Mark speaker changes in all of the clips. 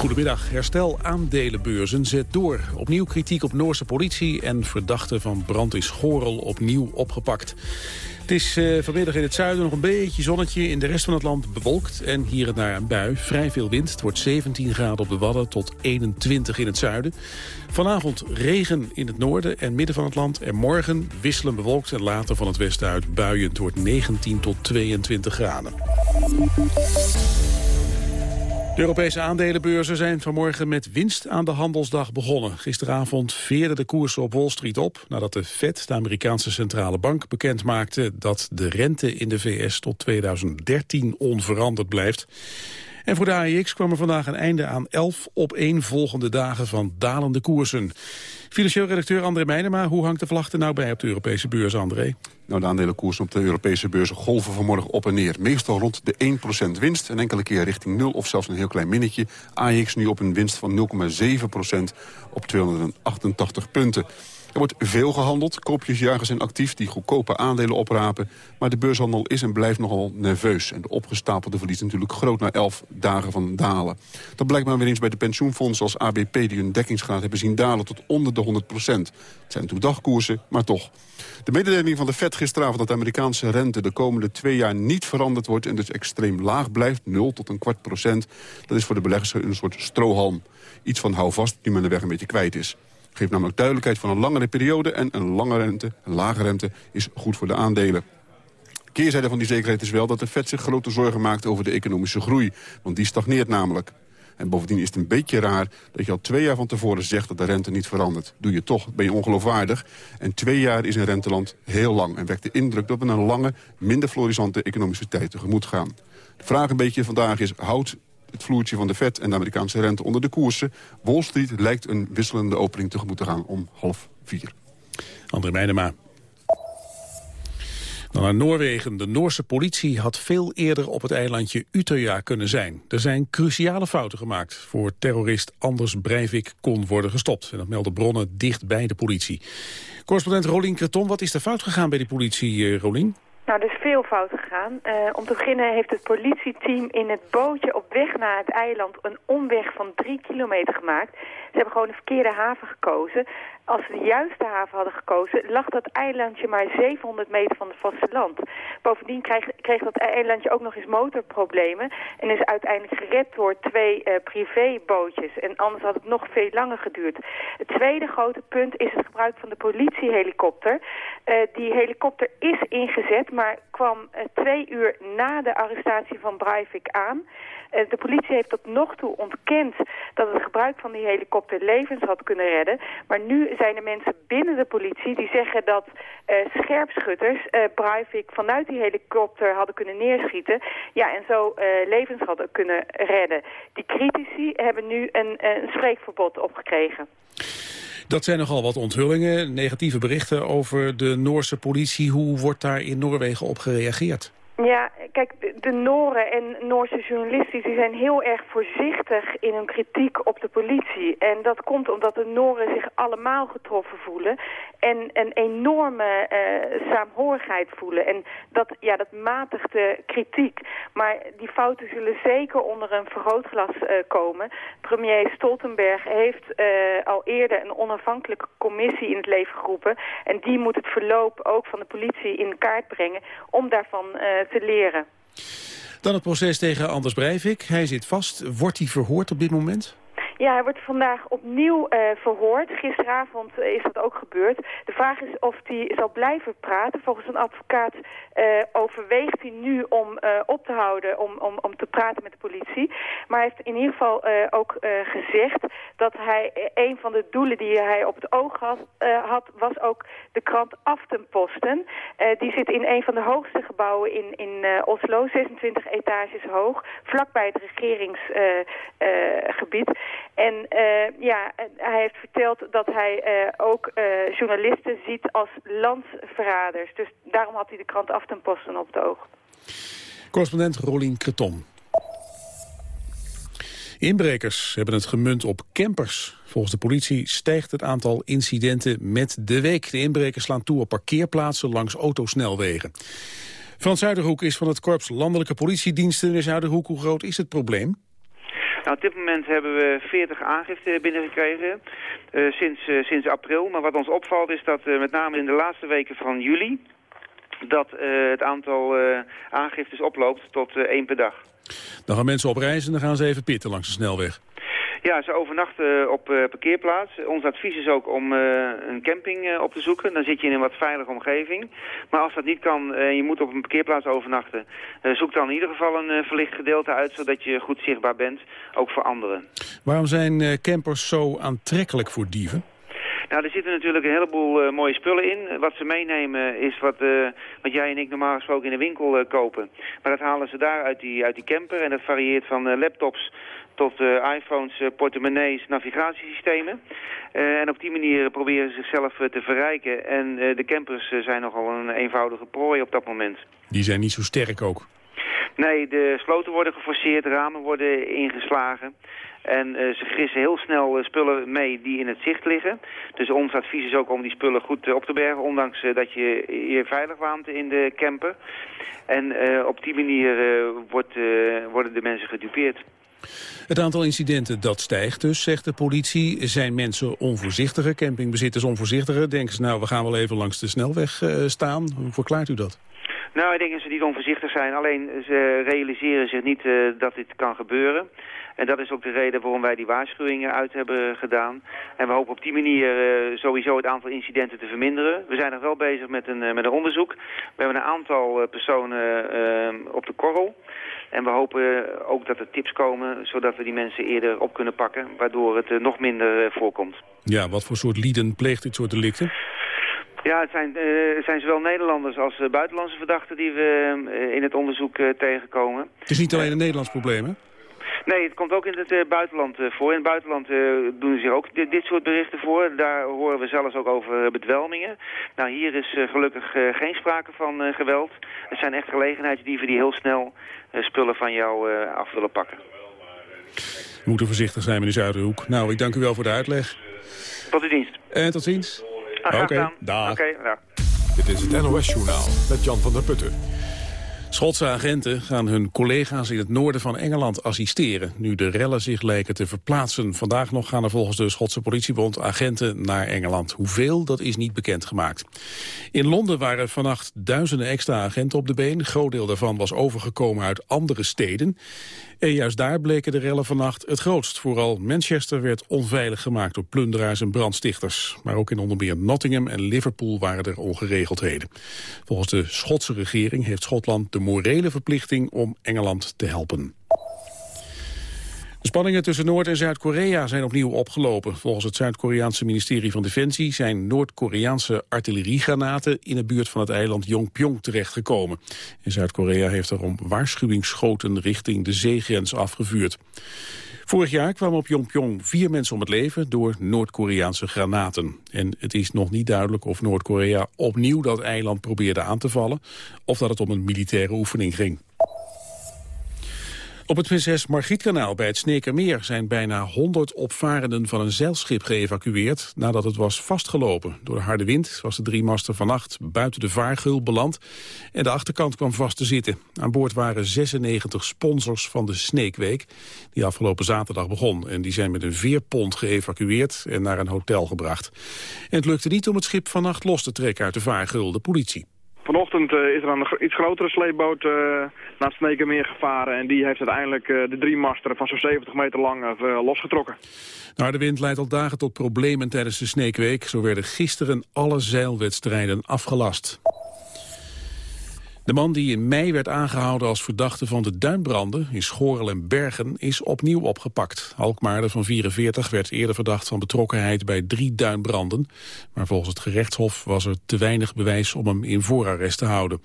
Speaker 1: Goedemiddag. Herstel aandelenbeurzen zet door. Opnieuw kritiek op Noorse politie en verdachte van brand in Schorel opnieuw opgepakt. Het is uh, vanmiddag in het zuiden nog een beetje zonnetje. In de rest van het land bewolkt en hier en daar een bui. Vrij veel wind. Het wordt 17 graden op de Wadden tot 21 in het zuiden. Vanavond regen in het noorden en midden van het land. En morgen wisselen bewolkt en later van het westen uit buien. Het wordt 19 tot 22 graden. De Europese aandelenbeurzen zijn vanmorgen met winst aan de handelsdag begonnen. Gisteravond veerden de koersen op Wall Street op... nadat de Fed, de Amerikaanse centrale bank, bekend maakte... dat de rente in de VS tot 2013 onveranderd blijft. En voor de AEX kwam er vandaag een einde aan elf opeenvolgende dagen van dalende koersen. Financieel redacteur André Meijnema, hoe hangt de vlag er nou bij op de Europese beurs, André?
Speaker 2: Nou, de aandelenkoersen op de Europese beurzen golven vanmorgen op en neer. Meestal rond de 1% winst en enkele keer richting 0 of zelfs een heel klein minnetje. AEX nu op een winst van 0,7% op 288 punten. Er wordt veel gehandeld. Koopjesjagers zijn actief die goedkope aandelen oprapen. Maar de beurshandel is en blijft nogal nerveus. En de opgestapelde verlies natuurlijk groot na elf dagen van dalen. Dat blijkt maar weer eens bij de pensioenfondsen als ABP... die hun dekkingsgraad hebben zien dalen tot onder de 100 procent. Het zijn natuurlijk dagkoersen, maar toch. De mededeling van de Fed gisteravond dat de Amerikaanse rente... de komende twee jaar niet veranderd wordt en dus extreem laag blijft... 0 tot een kwart procent, dat is voor de beleggers een soort strohalm. Iets van hou vast die men de weg een beetje kwijt is. Geeft namelijk duidelijkheid van een langere periode... en een lange rente, een lage rente, is goed voor de aandelen. Keerzijde van die zekerheid is wel dat de Fed zich grote zorgen maakt over de economische groei. Want die stagneert namelijk. En bovendien is het een beetje raar dat je al twee jaar van tevoren zegt dat de rente niet verandert. Doe je toch, ben je ongeloofwaardig. En twee jaar is een renteland heel lang en wekt de indruk dat we een lange, minder florissante economische tijd tegemoet gaan. De vraag een beetje vandaag is, houdt het vloertje van de Fed en de Amerikaanse rente onder de koersen. Wall Street lijkt een wisselende opening tegemoet te gaan om half vier.
Speaker 1: André Meijnema. Dan naar Noorwegen. De Noorse politie had veel eerder op het eilandje Utøya kunnen zijn. Er zijn cruciale fouten gemaakt voor terrorist Anders Breivik kon worden gestopt. En dat melden bronnen dicht bij de politie. Correspondent Rolien Kreton, wat is er fout gegaan bij de politie, eh, Rolien?
Speaker 3: Nou, er is veel fout gegaan. Uh, om te beginnen heeft het politieteam in het bootje op weg naar het eiland een omweg van drie kilometer gemaakt. Ze hebben gewoon een verkeerde haven gekozen. Als ze de juiste haven hadden gekozen, lag dat eilandje maar 700 meter van het vasteland. Bovendien kreeg, kreeg dat eilandje ook nog eens motorproblemen en is uiteindelijk gered door twee uh, privébootjes. En anders had het nog veel langer geduurd. Het tweede grote punt is het gebruik van de politiehelikopter. Uh, die helikopter is ingezet, maar kwam uh, twee uur na de arrestatie van Breivik aan. De politie heeft tot nog toe ontkend dat het gebruik van die helikopter levens had kunnen redden. Maar nu zijn er mensen binnen de politie die zeggen dat uh, scherpschutters uh, Breivik vanuit die helikopter hadden kunnen neerschieten. Ja, en zo levens hadden kunnen redden. Die critici hebben nu een, een spreekverbod opgekregen.
Speaker 1: Dat zijn nogal wat onthullingen, negatieve berichten over de Noorse politie. Hoe wordt daar in Noorwegen op gereageerd?
Speaker 3: Ja, kijk, de, Noren en Noorse journalisten zijn heel erg voorzichtig in hun kritiek op de politie. En dat komt omdat de Noren zich allemaal getroffen voelen en een enorme uh, saamhorigheid voelen. En dat, ja, dat matigt de kritiek. Maar die fouten zullen zeker onder een vergrootglas uh, komen. Premier Stoltenberg heeft uh, al eerder een onafhankelijke commissie in het leven geroepen. En die moet het verloop ook van de politie in kaart brengen om daarvan te leren.
Speaker 1: Dan het proces tegen Anders Breivik. Hij zit vast. Wordt hij verhoord op dit moment?
Speaker 3: Ja, hij wordt vandaag opnieuw uh, verhoord. Gisteravond is dat ook gebeurd. De vraag is of hij zal blijven praten. Volgens een advocaat uh, overweegt hij nu om uh, op te houden, om, om, om te praten met de politie. Maar hij heeft in ieder geval ook gezegd dat hij een van de doelen die hij op het oog had, had was ook de krant Aftenposten. die zit in een van de hoogste gebouwen in, in Oslo, 26 etages hoog, vlakbij het regeringsgebied. En uh, ja, hij heeft verteld dat hij uh, ook uh, journalisten ziet als landsverraders. Dus daarom had hij de krant Aftenposten op het oog.
Speaker 1: Correspondent Rolien Kreton. Inbrekers hebben het gemunt op campers. Volgens de politie stijgt het aantal incidenten met de week. De inbrekers slaan toe op parkeerplaatsen langs autosnelwegen. Frans Zuiderhoek is van het Korps Landelijke Politiediensten in Zuiderhoek. Hoe groot is het probleem?
Speaker 4: Nou, op dit moment hebben we 40 aangiften binnengekregen uh, sinds, uh, sinds april. Maar wat ons opvalt is dat uh, met name in de laatste weken van juli... dat het aantal aangiftes oploopt tot één per dag.
Speaker 1: Dan gaan mensen op reis en dan gaan ze even pitten langs de snelweg.
Speaker 4: Ja, ze overnachten op uh, parkeerplaats. Ons advies is ook om uh, een camping op te zoeken. Dan zit je in een wat veilige omgeving. Maar als dat niet kan en je moet op een parkeerplaats overnachten... zoek dan in ieder geval een verlicht gedeelte uit... zodat je goed zichtbaar bent, ook voor anderen.
Speaker 1: Waarom zijn campers zo aantrekkelijk voor dieven?
Speaker 4: Nou, er zitten natuurlijk een heleboel uh, mooie spullen in. Wat ze meenemen is wat, uh, wat jij en ik normaal gesproken in de winkel uh, kopen. Maar dat halen ze daar uit die, uit die camper. En dat varieert van laptops tot iPhones, uh, portemonnees, navigatiesystemen. Uh, en op die manier proberen ze zichzelf te verrijken. En de campers zijn nogal een eenvoudige prooi op dat moment.
Speaker 1: Die zijn niet zo sterk ook?
Speaker 4: Nee, de sloten worden geforceerd, ramen worden ingeslagen. En ze gissen heel snel spullen mee die in het zicht liggen. Dus ons advies is ook om die spullen goed op te bergen... ondanks dat je je veilig waant in de camper. En op die manier wordt, worden de mensen gedupeerd.
Speaker 1: Het aantal incidenten dat stijgt dus, zegt de politie. Zijn mensen onvoorzichtiger, campingbezitters onvoorzichtiger? Denken ze nou, we gaan wel even langs de snelweg uh, staan? Hoe verklaart u dat?
Speaker 4: Nou, ik denk dat ze niet onvoorzichtig zijn. Alleen ze realiseren zich niet uh, dat dit kan gebeuren. En dat is ook de reden waarom wij die waarschuwingen uit hebben gedaan. En we hopen op die manier uh, sowieso het aantal incidenten te verminderen. We zijn nog wel bezig met een, uh, met een onderzoek. We hebben een aantal personen op de korrel. En we hopen ook dat er tips komen, zodat we die mensen eerder op kunnen pakken, waardoor het nog minder voorkomt.
Speaker 1: Ja, wat voor soort lieden pleegt dit soort delicten?
Speaker 4: Ja, het zijn, uh, zijn zowel Nederlanders als buitenlandse verdachten die we in het onderzoek tegenkomen.
Speaker 1: Het is niet alleen een Nederlands probleem, hè?
Speaker 4: Nee, het komt ook in het uh, buitenland uh, voor. In het buitenland uh, doen zich ook dit, dit, soort berichten voor. Daar horen we zelfs ook over bedwelmingen. Nou, hier is gelukkig geen sprake van geweld. Het zijn echt gelegenheidsdieven die heel snel spullen van jou af willen pakken.
Speaker 1: We moeten voorzichtig zijn, meneer Zuiderhoek. Nou, ik dank u wel voor de uitleg.
Speaker 4: Tot uw dienst.
Speaker 1: En tot ziens.
Speaker 4: Oké, okay,
Speaker 1: dag.
Speaker 4: Okay, dag.
Speaker 5: Dit is het NOS Journaal met Jan van der Putten.
Speaker 1: Schotse agenten gaan hun collega's in het noorden van Engeland assisteren... nu de rellen zich lijken te verplaatsen. Vandaag nog gaan er volgens de Schotse politiebond agenten naar Engeland. Hoeveel, dat is niet bekendgemaakt. In Londen waren vannacht duizenden extra agenten op de been. Een groot deel daarvan was overgekomen uit andere steden. En juist daar bleken de rellen vannacht het grootst. Vooral Manchester werd onveilig gemaakt door plunderaars en brandstichters. Maar ook in onder meer Nottingham en Liverpool waren er ongeregeldheden. Volgens de Schotse regering heeft Schotland de morele verplichting om Engeland te helpen. De spanningen tussen Noord- en Zuid-Korea zijn opnieuw opgelopen. Volgens het Zuid-Koreaanse ministerie van Defensie zijn Noord-Koreaanse artilleriegranaten in de buurt van het eiland Yongpyong terechtgekomen. En Zuid-Korea heeft daarom waarschuwingsschoten richting de zeegrens afgevuurd. Vorig jaar kwamen op Yongpyong vier mensen om het leven door Noord-Koreaanse granaten. En het is nog niet duidelijk of Noord-Korea opnieuw dat eiland probeerde aan te vallen... of dat het om een militaire oefening ging. Op het Prinses Margrietkanaal bij het Snekermeer zijn bijna 100 opvarenden van een zeilschip geëvacueerd nadat het was vastgelopen. Door de harde wind was de driemaster vannacht buiten de vaargeul beland en de achterkant kwam vast te zitten. Aan boord waren 96 sponsors van de Sneekweek die afgelopen zaterdag begon. En die zijn met een veerpont geëvacueerd en naar een hotel gebracht. En het lukte niet om het schip vannacht los te trekken uit de vaargeul, de politie.
Speaker 6: Vanochtend uh, is er een iets grotere sleepboot uh, naar Snekenmeer gevaren. En die heeft uiteindelijk uh, de drie masten van zo'n 70 meter lang losgetrokken.
Speaker 1: Nou, de wind leidt al dagen tot problemen tijdens de Sneekweek. Zo werden gisteren alle zeilwedstrijden afgelast. De man die in mei werd aangehouden als verdachte van de duinbranden in Schorel en Bergen is opnieuw opgepakt. Alkmaarder van 44 werd eerder verdacht van betrokkenheid bij drie duinbranden. Maar volgens het gerechtshof was er te weinig bewijs om hem in voorarrest te houden.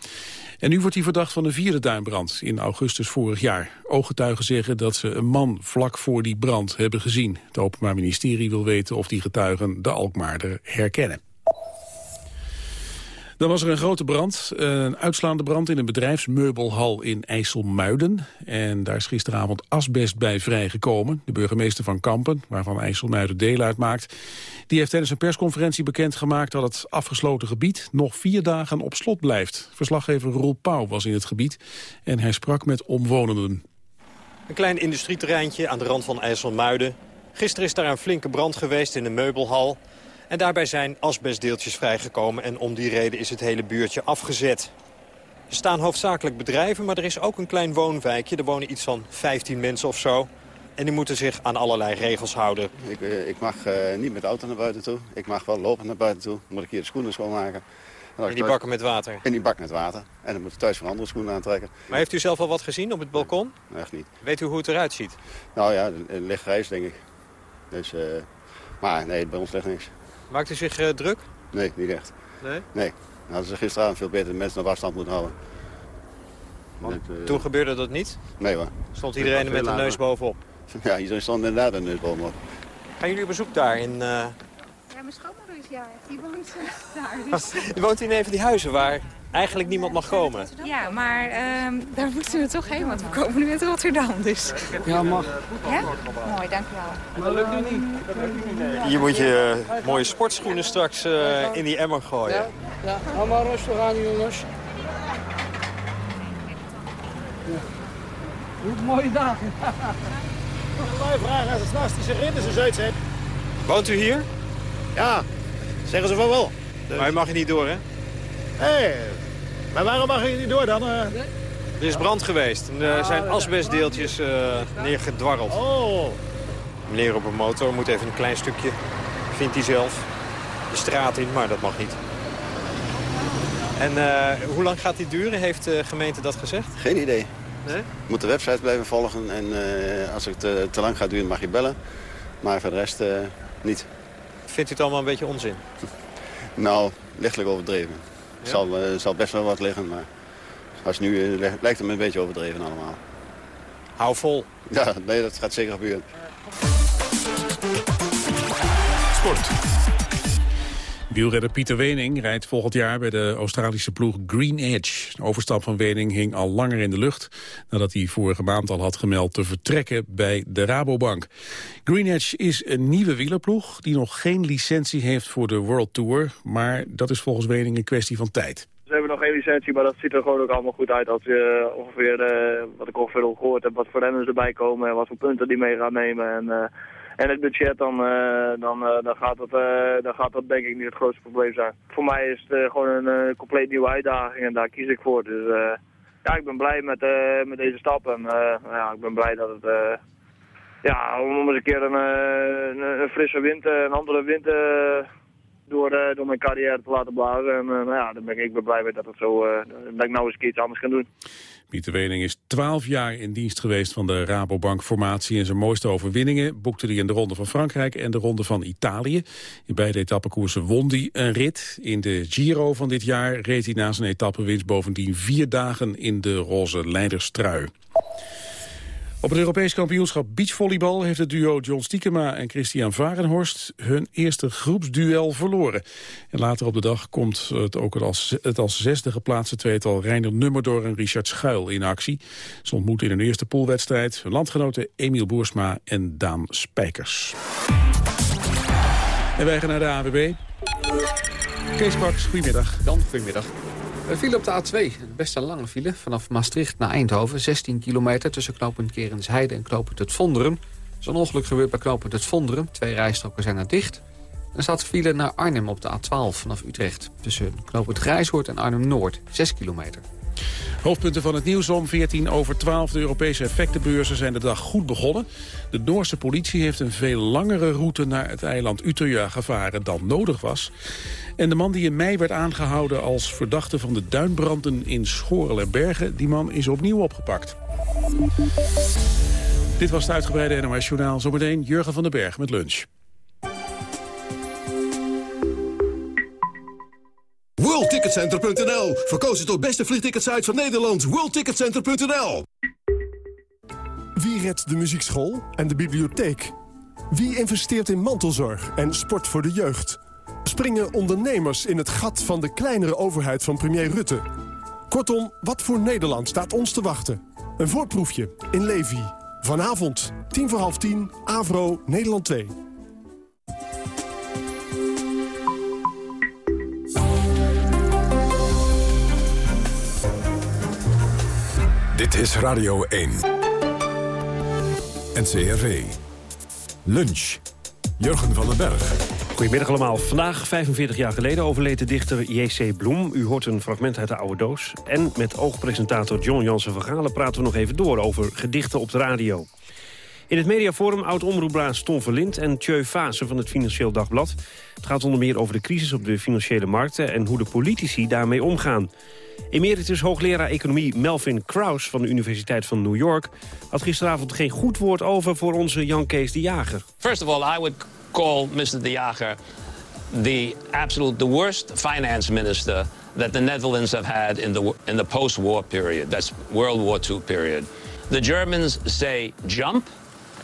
Speaker 1: En nu wordt hij verdacht van een vierde duinbrand in augustus vorig jaar. Ooggetuigen zeggen dat ze een man vlak voor die brand hebben gezien. Het Openbaar Ministerie wil weten of die getuigen de Alkmaarder herkennen. Dan was er een grote brand, een uitslaande brand in een bedrijfsmeubelhal in IJsselmuiden. En daar is gisteravond asbest bij vrijgekomen. De burgemeester van Kampen, waarvan IJsselmuiden deel uitmaakt... die heeft tijdens een persconferentie bekendgemaakt dat het afgesloten gebied... nog vier dagen op slot blijft. Verslaggever Roel Pauw was in het gebied en hij sprak met omwonenden.
Speaker 7: Een klein industrieterreintje aan de rand van IJsselmuiden. Gisteren is daar een flinke brand geweest in een meubelhal... En daarbij zijn asbestdeeltjes vrijgekomen en om die reden is het hele buurtje afgezet. Er staan hoofdzakelijk bedrijven, maar er is ook een klein woonwijkje. Er wonen iets van 15 mensen of zo. En die moeten zich aan allerlei regels houden.
Speaker 8: Ik, eh, ik mag uh, niet met de auto naar buiten toe. Ik mag wel lopen naar buiten toe. Dan moet ik hier de schoenen schoonmaken.
Speaker 7: En, en die bakken met water?
Speaker 8: En die bak met water. En dan moet ik thuis van andere schoenen aantrekken.
Speaker 7: Maar heeft u zelf al wat gezien op het balkon?
Speaker 8: Nee, echt niet.
Speaker 7: Weet u hoe het eruit ziet?
Speaker 8: Nou ja, licht grijs denk ik. Dus, uh, maar nee, bij ons ligt niks.
Speaker 7: Maakt u zich uh, druk?
Speaker 8: Nee, niet echt.
Speaker 7: Nee?
Speaker 8: Nee. Dan hadden ze gisteravond veel beter de mensen op afstand moeten houden.
Speaker 7: Want uh, toen gebeurde dat niet?
Speaker 8: Nee hoor.
Speaker 7: Stond iedereen met de neus bovenop?
Speaker 8: Ja, iedereen stond inderdaad de neus bovenop.
Speaker 7: Gaan jullie op bezoek daar in... Uh...
Speaker 9: Ja, mijn schoonmoeder is ja, die woont daar. Dus...
Speaker 7: die woont in een van die huizen waar eigenlijk niemand mag komen.
Speaker 9: Ja, maar uh, daar moeten we toch heen, want we komen nu uit Rotterdam. Dus.
Speaker 10: Ja, mag.
Speaker 9: Ja? Mooi, dank u wel.
Speaker 7: Dat lukt nu niet. Hier moet je uh, mooie sportschoenen straks uh, in die emmer gooien.
Speaker 10: Ja, maar rustig aan, jongens. Ja. Goed, mooie dagen.
Speaker 11: Wij vragen als het s'nachts die uit zijn.
Speaker 7: Woont u hier?
Speaker 11: Ja, zeggen ze van wel.
Speaker 7: Dus... Maar je mag je niet door, hè?
Speaker 11: Hé, hey, maar waarom mag je niet door dan? Uh...
Speaker 7: Er is brand geweest en er zijn asbestdeeltjes uh, neergedwarreld.
Speaker 11: Oh.
Speaker 7: Meneer op een motor moet even een klein stukje, vindt hij zelf, de straat in, maar dat mag niet. En uh, hoe lang gaat dit duren, heeft de gemeente dat gezegd?
Speaker 8: Geen idee.
Speaker 7: Nee?
Speaker 8: Je moet de website blijven volgen en uh, als het te, te, lang gaat duren mag je bellen. Maar voor de rest niet.
Speaker 7: Vindt u het allemaal een beetje onzin?
Speaker 8: nou, lichtelijk overdreven. Het ja? zal, uh, zal best wel wat liggen, maar als nu uh, lijkt het me een beetje overdreven allemaal.
Speaker 7: Hou vol.
Speaker 8: Ja, nee, dat gaat zeker gebeuren.
Speaker 5: Sport.
Speaker 1: Wielredder Pieter Wening rijdt volgend jaar bij de Australische ploeg Green Edge. De overstap van Wening hing al langer in de lucht... nadat hij vorige maand al had gemeld te vertrekken bij de Rabobank. Green Edge is een nieuwe wielerploeg die nog geen licentie heeft voor de World Tour... maar dat is volgens Wening een kwestie van tijd.
Speaker 6: Ze hebben nog geen licentie, maar dat ziet er gewoon ook allemaal goed uit. Als je uh, ongeveer, uh, wat ik ongeveer al gehoord heb, wat voor renners erbij komen... en wat voor punten die mee gaan nemen... En, uh, en het budget, dan, uh, dan, uh, dan, gaat dat, uh, dan gaat dat denk ik niet het grootste probleem zijn. Voor mij is het gewoon een compleet nieuwe uitdaging en daar kies ik voor. Dus ja, ik ben blij met, met deze stap en ja, ik ben blij dat het... ja, om eens een keer een, een, frisse wind, een andere wind door, door mijn carrière te laten blazen. En nou ja, dan ben ik, ik ben blij mee dat, het zo, dat ik nou eens een keer iets anders kan doen.
Speaker 1: Pieter Wening is 12 jaar in dienst geweest van de Rabobank-formatie. En zijn mooiste overwinningen boekte hij in de Ronde van Frankrijk en de Ronde van Italië. In beide etappekoersen won hij een rit. In de Giro van dit jaar reed hij na zijn etappenwinst bovendien vier dagen in de roze leiderstrui. Op het Europees kampioenschap beachvolleybal heeft het duo John Stiekema en Christian Varenhorst hun eerste groepsduel verloren. En later op de dag komt het ook als, het als zesde geplaatste tweetal Reiner Nummerdoor en Richard Schuil in actie. Ze ontmoeten in hun eerste poolwedstrijd hun landgenoten Emiel Boersma en Daan Spijkers. En wij gaan naar de AWB. Kees Kwaks, goedemiddag.
Speaker 12: Dan, goedemiddag. Een file op de A2, best een lange file. Vanaf Maastricht naar Eindhoven, 16 kilometer... tussen knooppunt Kerensheide en knooppunt Het Vonderen. Zo'n ongeluk gebeurt bij knooppunt Het Vonderen. Twee rijstroken zijn er dicht. Er staat file naar Arnhem op de A12 vanaf Utrecht. Tussen knooppunt Grijshoort en Arnhem-Noord, 6 kilometer.
Speaker 1: Hoofdpunten van het nieuws om 14 over 12. De Europese effectenbeurzen zijn de dag goed begonnen. De Noorse politie heeft een veel langere route naar het eiland Utøya gevaren dan nodig was. En de man die in mei werd aangehouden als verdachte van de duinbranden in Schorel en Bergen, die man is opnieuw opgepakt. Dit was het uitgebreide NOS Journaal. Zometeen Jurgen van den Berg met lunch.
Speaker 13: WorldTicketCenter.nl Verkozen tot beste vliegticketsite van Nederland. WorldTicketCenter.nl
Speaker 14: Wie redt de muziekschool en de bibliotheek? Wie investeert in mantelzorg en sport voor de jeugd? Springen ondernemers in het gat van de kleinere overheid van premier Rutte? Kortom, wat voor Nederland staat ons te wachten? Een voorproefje in Levi. Vanavond, tien voor half tien, Avro, Nederland 2.
Speaker 5: Dit is Radio 1. NCRV. Lunch. Jurgen van den Berg.
Speaker 15: Goedemiddag allemaal. Vandaag, 45 jaar geleden, overleed de dichter J.C. Bloem. U hoort een fragment uit de oude doos. En met oogpresentator John Jansen van Galen praten we nog even door... over gedichten op de radio. In het mediaforum oud-omroepbaas Tom Verlind en Tjeu Fase van het Financieel Dagblad. Het gaat onder meer over de crisis op de financiële markten... en hoe de politici daarmee omgaan. Emeritus hoogleraar economie Melvin Kraus van de Universiteit van New York... had gisteravond geen goed woord over voor onze Jan Kees de Jager.
Speaker 16: First of all, I would call Mr. de Jager the absolute the worst finance minister that the Netherlands have had in the in the post-war period. That's World War II period. The Germans say jump,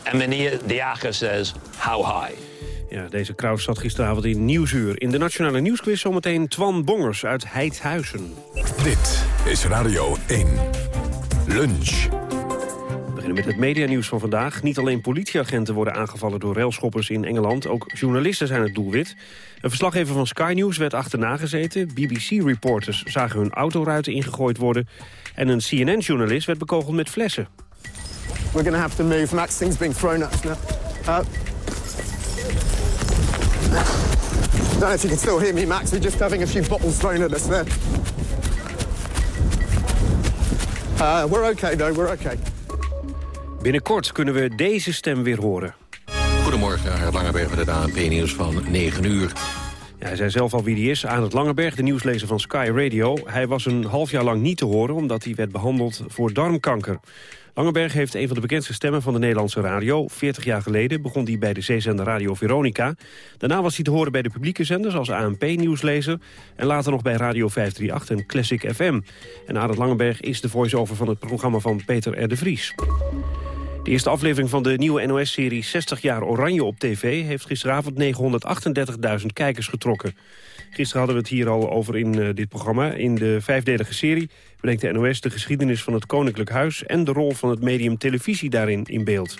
Speaker 16: and meneer de Jager says how high.
Speaker 15: Ja, deze Kraus zat gisteravond in Nieuwsuur. In de Nationale Nieuwsquiz zometeen Twan Bongers uit Heidhuizen.
Speaker 5: Dit is Radio 1. Lunch.
Speaker 15: We beginnen met het medianieuws van vandaag. Niet alleen politieagenten worden aangevallen door railschoppers in Engeland. Ook journalisten zijn het doelwit. Een verslaggever van Sky News werd achterna gezeten. BBC-reporters zagen hun autoruiten ingegooid worden. En een CNN-journalist werd bekogeld met flessen.
Speaker 17: We're going to have to move. Max, things being thrown at us now. Uh, I don't know if you can still hear me, Max. We're just having a few bottles thrown at us there. Uh, we're okay, though. We're okay.
Speaker 15: Binnenkort kunnen we deze stem weer horen.
Speaker 18: Goedemorgen, Gerard Langeberg met het ANP-nieuws van 9 uur.
Speaker 15: Ja, hij zei zelf al wie hij is. Aan het Langeberg, de nieuwslezer van Sky Radio. Hij was een half jaar lang niet te horen... omdat hij werd behandeld voor darmkanker. Langeberg heeft een van de bekendste stemmen van de Nederlandse radio. 40 jaar geleden begon hij bij de zeezender Radio Veronica. Daarna was hij te horen bij de publieke zenders als ANP-nieuwslezer... en later nog bij Radio 538 en Classic FM. En Arend Langeberg is de voice-over van het programma van Peter R. de Vries. De eerste aflevering van de nieuwe NOS-serie 60 jaar Oranje op tv... heeft gisteravond 938.000 kijkers getrokken. Gisteren hadden we het hier al over in uh, dit programma. In de vijfdelige serie brengt de NOS de geschiedenis van het Koninklijk Huis... en de rol van het medium televisie daarin in beeld.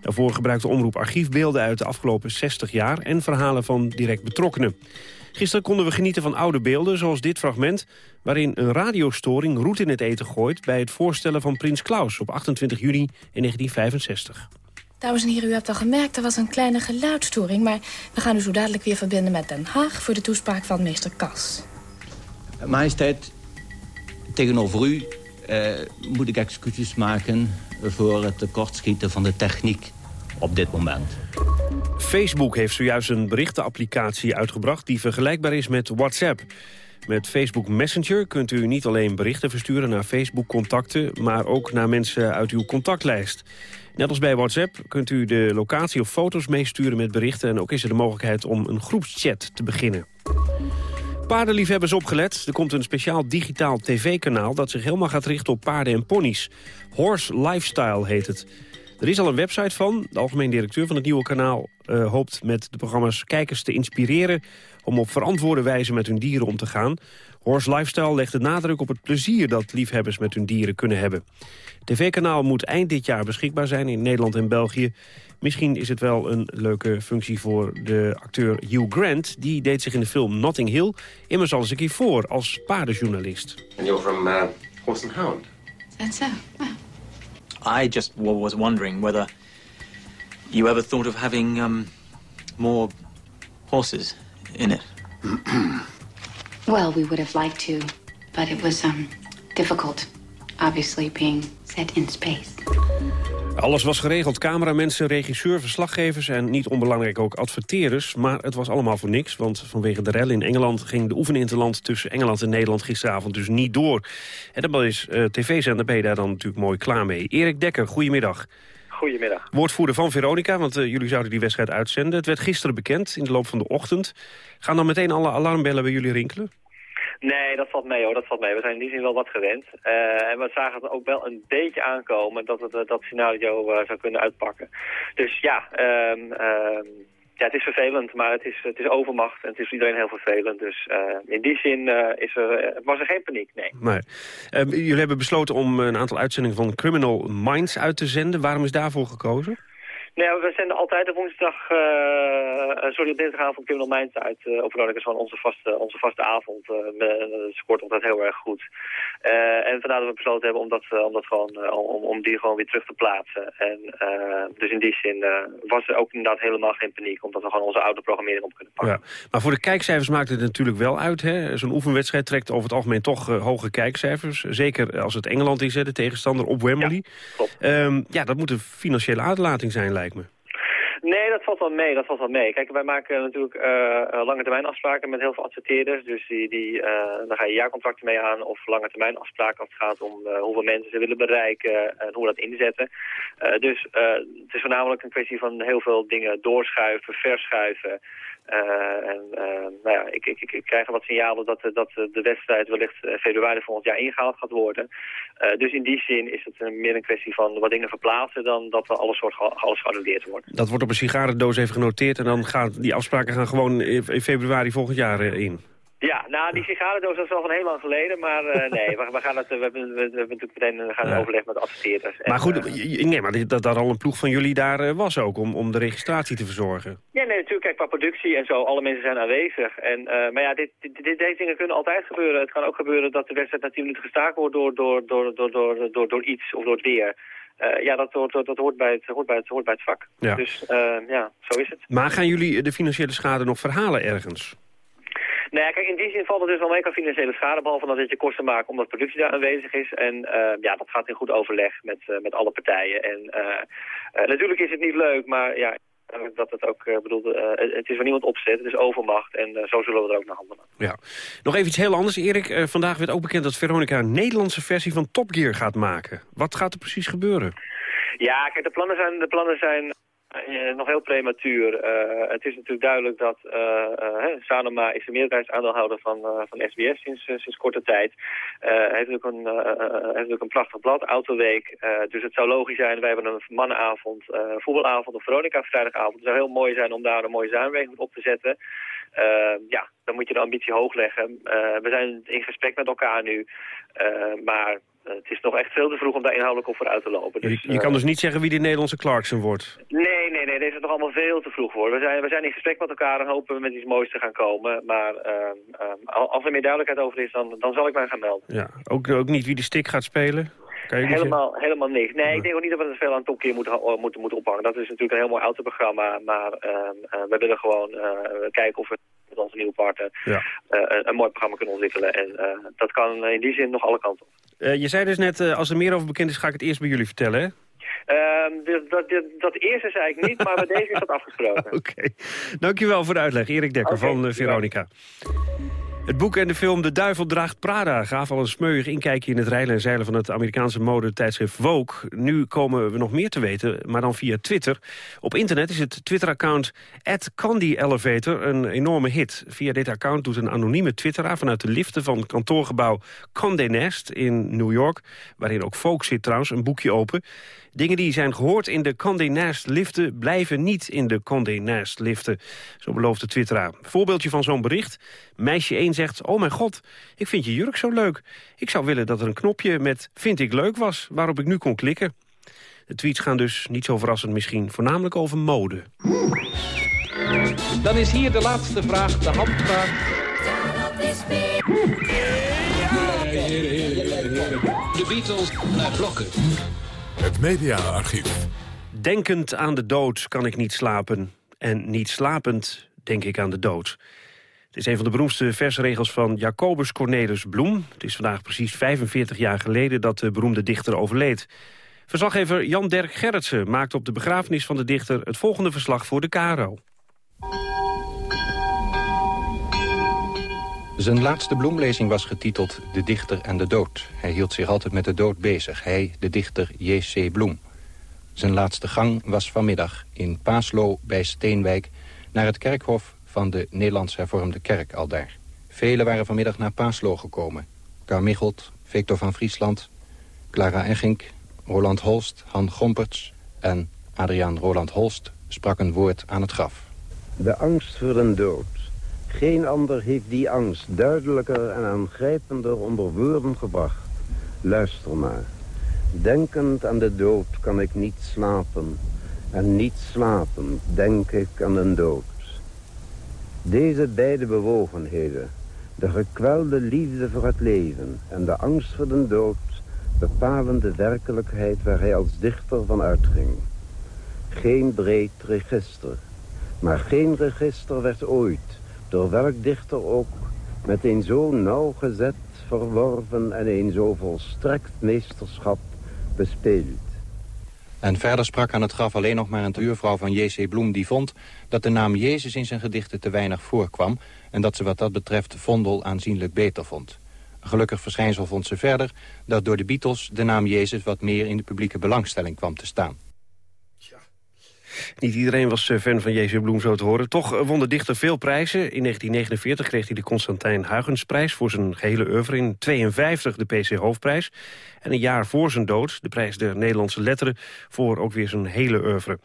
Speaker 15: Daarvoor gebruikt de omroep archiefbeelden uit de afgelopen 60 jaar... en verhalen van direct betrokkenen. Gisteren konden we genieten van oude beelden, zoals dit fragment... waarin een radiostoring roet in het eten gooit... bij het voorstellen van Prins Klaus op 28 juni in 1965.
Speaker 19: Dames en heren, u hebt al gemerkt, er was een kleine geluidstoring... maar we gaan u zo dadelijk weer verbinden met Den Haag... voor de toespraak van meester Kas.
Speaker 20: Majesteit, tegenover u eh, moet ik excuses maken... voor het tekortschieten van de techniek op dit moment.
Speaker 15: Facebook heeft zojuist een berichtenapplicatie uitgebracht... die vergelijkbaar is met WhatsApp. Met Facebook Messenger kunt u niet alleen berichten versturen naar Facebook-contacten... maar ook naar mensen uit uw contactlijst. Net als bij WhatsApp kunt u de locatie of foto's meesturen met berichten... en ook is er de mogelijkheid om een groepschat te beginnen. Paardenliefhebbers opgelet. Er komt een speciaal digitaal tv-kanaal... dat zich helemaal gaat richten op paarden en ponies. Horse Lifestyle heet het. Er is al een website van. De algemeen directeur van het nieuwe kanaal uh, hoopt met de programma's kijkers te inspireren... om op verantwoorde wijze met hun dieren om te gaan. Horse Lifestyle legt de nadruk op het plezier dat liefhebbers met hun dieren kunnen hebben. Het tv-kanaal moet eind dit jaar beschikbaar zijn in Nederland en België. Misschien is het wel een leuke functie voor de acteur Hugh Grant. Die deed zich in de film Notting Hill immers al eens een keer voor als paardenjournalist.
Speaker 21: And you're from uh, Horse and Hound?
Speaker 19: So.
Speaker 22: I just was wondering whether you ever thought of having um, more horses in it.
Speaker 23: well, we would have liked to, but it was um, difficult, obviously being set in space.
Speaker 15: Alles was geregeld. Cameramensen, regisseur, verslaggevers en niet onbelangrijk ook adverteerders. Maar het was allemaal voor niks, want vanwege de rel in Engeland... ging de oefeninterland tussen Engeland en Nederland gisteravond dus niet door. En dat is uh, tv-zender, ben je daar dan natuurlijk mooi klaar mee. Erik Dekker, goedemiddag.
Speaker 24: Goedemiddag.
Speaker 15: Woordvoerder van Veronica, want uh, jullie zouden die wedstrijd uitzenden. Het werd gisteren bekend in de loop van de ochtend. Gaan dan meteen alle alarmbellen bij jullie rinkelen?
Speaker 24: Nee, dat valt mee hoor, dat valt mee. We zijn in die zin wel wat gewend. Uh, en we zagen het ook wel een beetje aankomen dat het, uh, dat scenario uh, zou kunnen uitpakken. Dus ja, um, um, Ja, het is vervelend, maar het is, het is overmacht en het is voor iedereen heel vervelend. Dus in die zin is er, was er geen paniek, nee.
Speaker 15: nee. Uh, jullie hebben besloten om een aantal uitzendingen van Criminal Minds uit te zenden. Waarom is daarvoor gekozen?
Speaker 24: Nee, we zenden altijd op woensdag, uh, sorry, op dinsdagavond Criminal Minds uit. Uh, op Veronica is gewoon onze vaste, onze vaste avond. Uh, dat scoort altijd heel erg goed. en vandaar dat we besloten hebben om, dat, om, dat gewoon, om, om die gewoon weer terug te plaatsen. En, dus in die zin was er ook inderdaad helemaal geen paniek. Omdat we gewoon onze oude programmering op kunnen pakken.
Speaker 15: Ja. Maar voor de kijkcijfers maakt het natuurlijk wel uit. Zo'n oefenwedstrijd trekt over het algemeen toch hoge kijkcijfers. Zeker als het Engeland is, de tegenstander op Wembley. Ja, um, ja dat moet een financiële uitlating zijn, lijkt me.
Speaker 24: Nee, dat valt wel mee. Dat valt wel mee. Kijk, wij maken natuurlijk uh, lange termijn afspraken met heel veel adverteerders. Dus die, die, uh, daar ga je jaarcontracten mee aan of lange termijn afspraken als het gaat om hoeveel mensen ze willen bereiken en hoe we dat inzetten. dus het is voornamelijk een kwestie van heel veel dingen doorschuiven, verschuiven. En nou ja, ik, ik, ik, krijg wat signalen dat, dat de wedstrijd wellicht februari volgend jaar ingehaald gaat worden. Dus in die zin is het meer een kwestie van wat dingen verplaatsen dan dat we alles, soort, alles geannuleerd wordt.
Speaker 15: Dat wordt een sigarendoos even genoteerd en dan gaan die afspraken gaan gewoon in februari volgend jaar in.
Speaker 24: Ja, nou, die sigarendoos dat is al van heel lang geleden, maar uh, nee, we, we, gaan het, we, hebben, we, we hebben natuurlijk meteen gaan ja. overleg met de adverteerders.
Speaker 15: Maar goed, uh, nee, maar dat, dat al een ploeg van jullie daar uh, was ook, om, om de registratie te verzorgen.
Speaker 24: Ja, nee, natuurlijk, kijk, qua productie en zo, alle mensen zijn aanwezig. En, maar ja, dit, dit, dit, deze dingen kunnen altijd gebeuren. Het kan ook gebeuren dat de wedstrijd na 10 minuten gestaakt wordt door, door, door, door, door, door, door iets of door het weer. Uh, ja, dat, hoort, dat hoort, bij het, hoort, bij het, hoort bij het vak. Ja. Dus uh, ja, zo is het.
Speaker 15: Maar gaan jullie de financiële schade nog verhalen ergens?
Speaker 24: Nou kijk, in die zin valt het dus wel mee qua financiële schade, behalve dat het je kosten maakt omdat productie daar aanwezig is. En uh, ja, dat gaat in goed overleg met, met alle partijen. En natuurlijk is het niet leuk, maar ja, dat het ook, bedoel, het is voor niemand opzet, het is overmacht en zo zullen we er ook naar handelen.
Speaker 15: Ja. Nog even iets heel anders, Erik. vandaag werd ook bekend dat Veronica een Nederlandse versie van Top Gear gaat maken. Wat gaat er precies gebeuren?
Speaker 24: Ja, kijk, de plannen zijn, de plannen zijn uh, nog heel prematuur. Uh, het is natuurlijk duidelijk dat Sanoma is de meerderheidsaandeelhouder van, van SBS sinds, sinds korte tijd. Hij heeft ook een, heeft ook een prachtig blad, Autoweek. dus het zou logisch zijn, wij hebben een mannenavond, voetbalavond of Veronica vrijdagavond. Het zou heel mooi zijn om daar een mooie samenwerking op te zetten. ja, dan moet je de ambitie hoog leggen. we zijn in gesprek met elkaar nu. maar het is nog echt veel te vroeg om daar inhoudelijk op vooruit te lopen.
Speaker 15: Dus, je, je kan dus niet zeggen wie de Nederlandse Clarkson wordt?
Speaker 24: Nee, nee, nee. Deze is nog allemaal veel te vroeg voor. We zijn, we zijn in gesprek met elkaar en hopen we met iets moois te gaan komen. Maar uh, uh, als er meer duidelijkheid over is, dan, dan zal ik mij gaan melden.
Speaker 15: Ja, ook, ook niet wie de stick gaat spelen?
Speaker 24: Helemaal, helemaal niks. Nee, ik denk ook niet dat we er veel aan topkeer moeten, moeten, moeten ophangen. Dat is natuurlijk een heel mooi autoprogramma. Maar uh, we willen gewoon kijken of we met onze nieuwe partner ja. een, een, mooi programma kunnen ontwikkelen. En dat kan in die zin nog alle kanten op.
Speaker 15: Je zei dus net, als er meer over bekend is, ga ik het eerst bij jullie vertellen, hè?
Speaker 24: Uh, dat, dat, dat, eerste zei ik niet, maar bij deze is dat afgesproken.
Speaker 15: Oké. Okay. Dankjewel voor de uitleg. Erik Dekker okay, van uh, Veronica. Het boek en de film De Duivel Draagt Prada gaven al een smeuig inkijkje in het rijlen en zeilen van het Amerikaanse modetijdschrift Vogue. Nu komen we nog meer te weten, maar dan via Twitter. Op internet is het Twitter-account @candyelevator een enorme hit. Via dit account doet een anonieme twitteraar vanuit de liften van kantoorgebouw Condé Nast in New York, waarin ook Vogue zit trouwens, een boekje open. Dingen die zijn gehoord in de Condé Nast liften... blijven niet in de Condé Nast liften, zo belooft de twitteraar. Voorbeeldje van zo'n bericht. Meisje 1 zegt, oh mijn god, ik vind je jurk zo leuk. Ik zou willen dat er een knopje met vind ik leuk was, waarop ik nu kon klikken. De tweets gaan dus, niet zo verrassend misschien, voornamelijk over mode.
Speaker 25: Dan is hier de laatste vraag, de handvraag.
Speaker 26: De Beatles naar blokken.
Speaker 5: Het mediaarchief.
Speaker 15: Denkend aan de dood kan ik niet slapen. En niet slapend denk ik aan de dood. Het is een van de beroemdste versregels van Jacobus Cornelis Bloem. Het is vandaag precies 45 jaar geleden dat de beroemde dichter overleed. Verslaggever Jan Dirk Gerritsen maakt op de begrafenis van de dichter... het volgende verslag voor de KRO.
Speaker 27: Zijn laatste bloemlezing was getiteld De Dichter en de Dood. Hij hield zich altijd met de dood bezig. Hij, de dichter J.C. Bloem. Zijn laatste gang was vanmiddag in Paaslo bij Steenwijk... naar het kerkhof van de Nederlands hervormde kerk aldaar. Velen waren vanmiddag naar Paaslo gekomen. Carmichelt, Victor van Friesland, Clara Eggink, Roland Holst, Han Gomperts... en Adriaan Roland Holst sprak een woord aan het graf.
Speaker 28: De angst voor een dood. Geen ander heeft die angst duidelijker en aangrijpender onder woorden gebracht. Luister maar. Denkend aan de dood kan ik niet slapen. En niet slapen denk ik aan een dood. Deze beide bewogenheden, de gekwelde liefde voor het leven en de angst voor de dood, bepalen de werkelijkheid waar hij als dichter van uitging. Geen breed register, maar geen register werd ooit, door welk dichter ook, met een zo nauwgezet verworven en een zo volstrekt meesterschap bespeeld.
Speaker 27: En verder sprak aan het graf alleen nog maar een buurvrouw van J.C. Bloem... die vond dat de naam Jezus in zijn gedichten te weinig voorkwam... en dat ze wat dat betreft Vondel aanzienlijk beter vond. Gelukkig verschijnsel vond ze verder... dat door de Beatles de naam Jezus wat meer in de publieke belangstelling kwam te staan.
Speaker 15: Niet iedereen was eh, fan van J.C. Bloem, zo te horen. Toch eh, won de dichter veel prijzen. In 1949 kreeg hij de Constantijn Huygensprijs voor zijn gehele oeuvre. In 1952 de PC Hoofdprijs. En een jaar voor zijn dood de prijs der Nederlandse letteren... voor ook weer zijn hele oeuvre.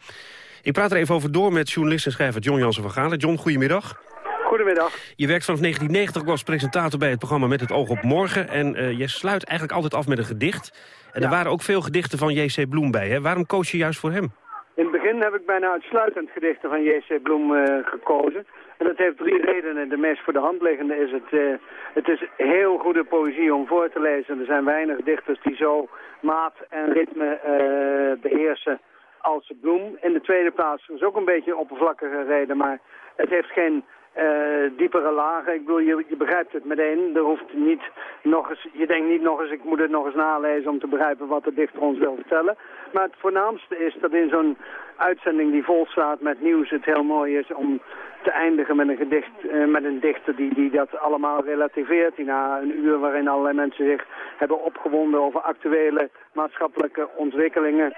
Speaker 15: Ik praat er even over door met journalist en schrijver John Jansen van Galen. John, goedemiddag.
Speaker 29: Goedemiddag.
Speaker 15: Je werkt vanaf 1990 als presentator bij het programma Met het oog op morgen. En uh, je sluit eigenlijk altijd af met een gedicht. En er waren ook veel gedichten van J.C. Bloem bij. Hè? Waarom koos je juist voor hem?
Speaker 29: In het begin heb ik bijna uitsluitend gedichten van J.C. Bloem uh, gekozen. En dat heeft drie redenen. De meest voor de hand liggende is het... Uh, het is heel goede poëzie om voor te lezen. Er zijn weinig dichters die zo maat en ritme uh, beheersen als Bloem. In de tweede plaats is ook een beetje een oppervlakkige reden, maar het heeft geen uh, diepere lagen. Ik bedoel, je, je, begrijpt het meteen. Er hoeft niet nog eens, je denkt niet nog eens, ik moet het nog eens nalezen om te begrijpen wat de dichter ons wil vertellen. Maar het voornaamste is dat in zo'n uitzending die vol staat met nieuws het heel mooi is om te eindigen met een gedicht, uh, met een dichter die, die dat allemaal relativeert. Die na een uur waarin allerlei mensen zich hebben opgewonden over actuele maatschappelijke ontwikkelingen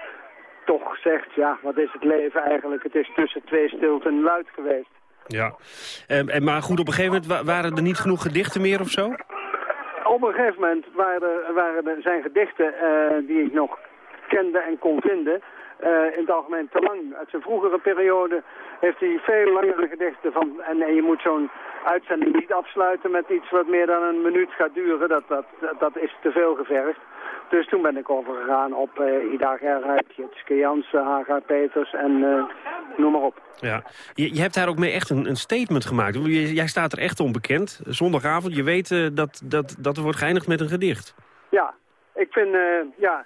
Speaker 29: toch zegt, ja, wat is het leven eigenlijk? Het is tussen twee stilten luid geweest.
Speaker 15: Ja, en, en, maar goed, op een gegeven moment waren er niet genoeg gedichten meer of zo?
Speaker 29: Op een gegeven moment waren er, waren er zijn gedichten uh, die ik nog kende en kon vinden. Uh, in het algemeen te lang. Uit zijn vroegere periode heeft hij veel langere gedichten van... En, en je moet zo'n uitzending niet afsluiten met iets wat meer dan een minuut gaat duren. Dat, dat, dat is te veel gevergd. Dus toen ben ik overgegaan op uh, Ida Gerhard, Jitske Jansen, Haga Peters en uh, noem maar op.
Speaker 15: Ja. Je, je, hebt daar ook mee echt een, een statement gemaakt. jij staat er echt onbekend. Zondagavond, je weet uh, dat, dat, dat er wordt geëindigd met een gedicht.
Speaker 29: Ja, ik vind, ja,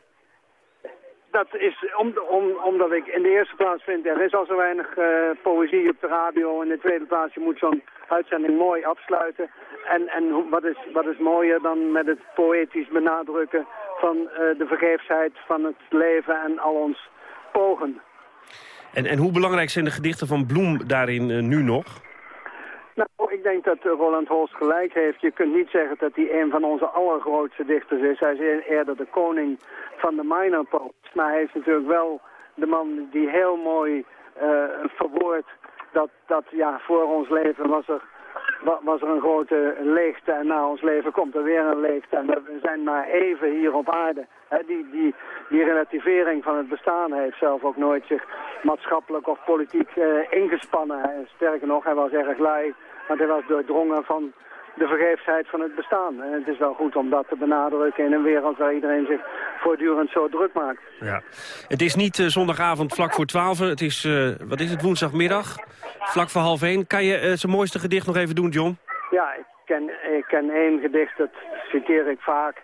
Speaker 29: dat is om, om, omdat ik in de eerste plaats vind, er is al zo weinig uh, poëzie op de radio. In de tweede plaats, je moet zo'n uitzending mooi afsluiten. En, en wat, is, wat is mooier dan met het poëtisch benadrukken van uh, de vergeefsheid van het leven en al ons pogen.
Speaker 15: En, en hoe belangrijk zijn de gedichten van Bloem daarin uh, nu nog?
Speaker 29: Nou, ik denk dat Roland Holst gelijk heeft. Je kunt niet zeggen dat hij een van onze allergrootste dichters is. Hij is eerder de koning van de minor poets. Maar hij is natuurlijk wel de man die heel mooi uh, verwoordt dat, dat ja, voor ons leven was er, was er een grote leegte en na ons leven komt er weer een leegte. En we zijn maar even hier op aarde. die, die, die relativering van het bestaan heeft zelf ook nooit zich maatschappelijk of politiek uh, ingespannen. Sterker nog, hij was erg lui, want hij was doordrongen van de vergeefsheid van het bestaan. En het is wel goed om dat te benadrukken in een wereld waar iedereen zich voortdurend zo druk maakt.
Speaker 15: Ja. Het is niet uh, zondagavond vlak voor twaalf, het is, uh, wat is het, woensdagmiddag, vlak voor half één. Kan je uh, zijn mooiste gedicht nog even doen, John?
Speaker 29: Ja, ik ken, ik ken één gedicht, dat citeer ik vaak.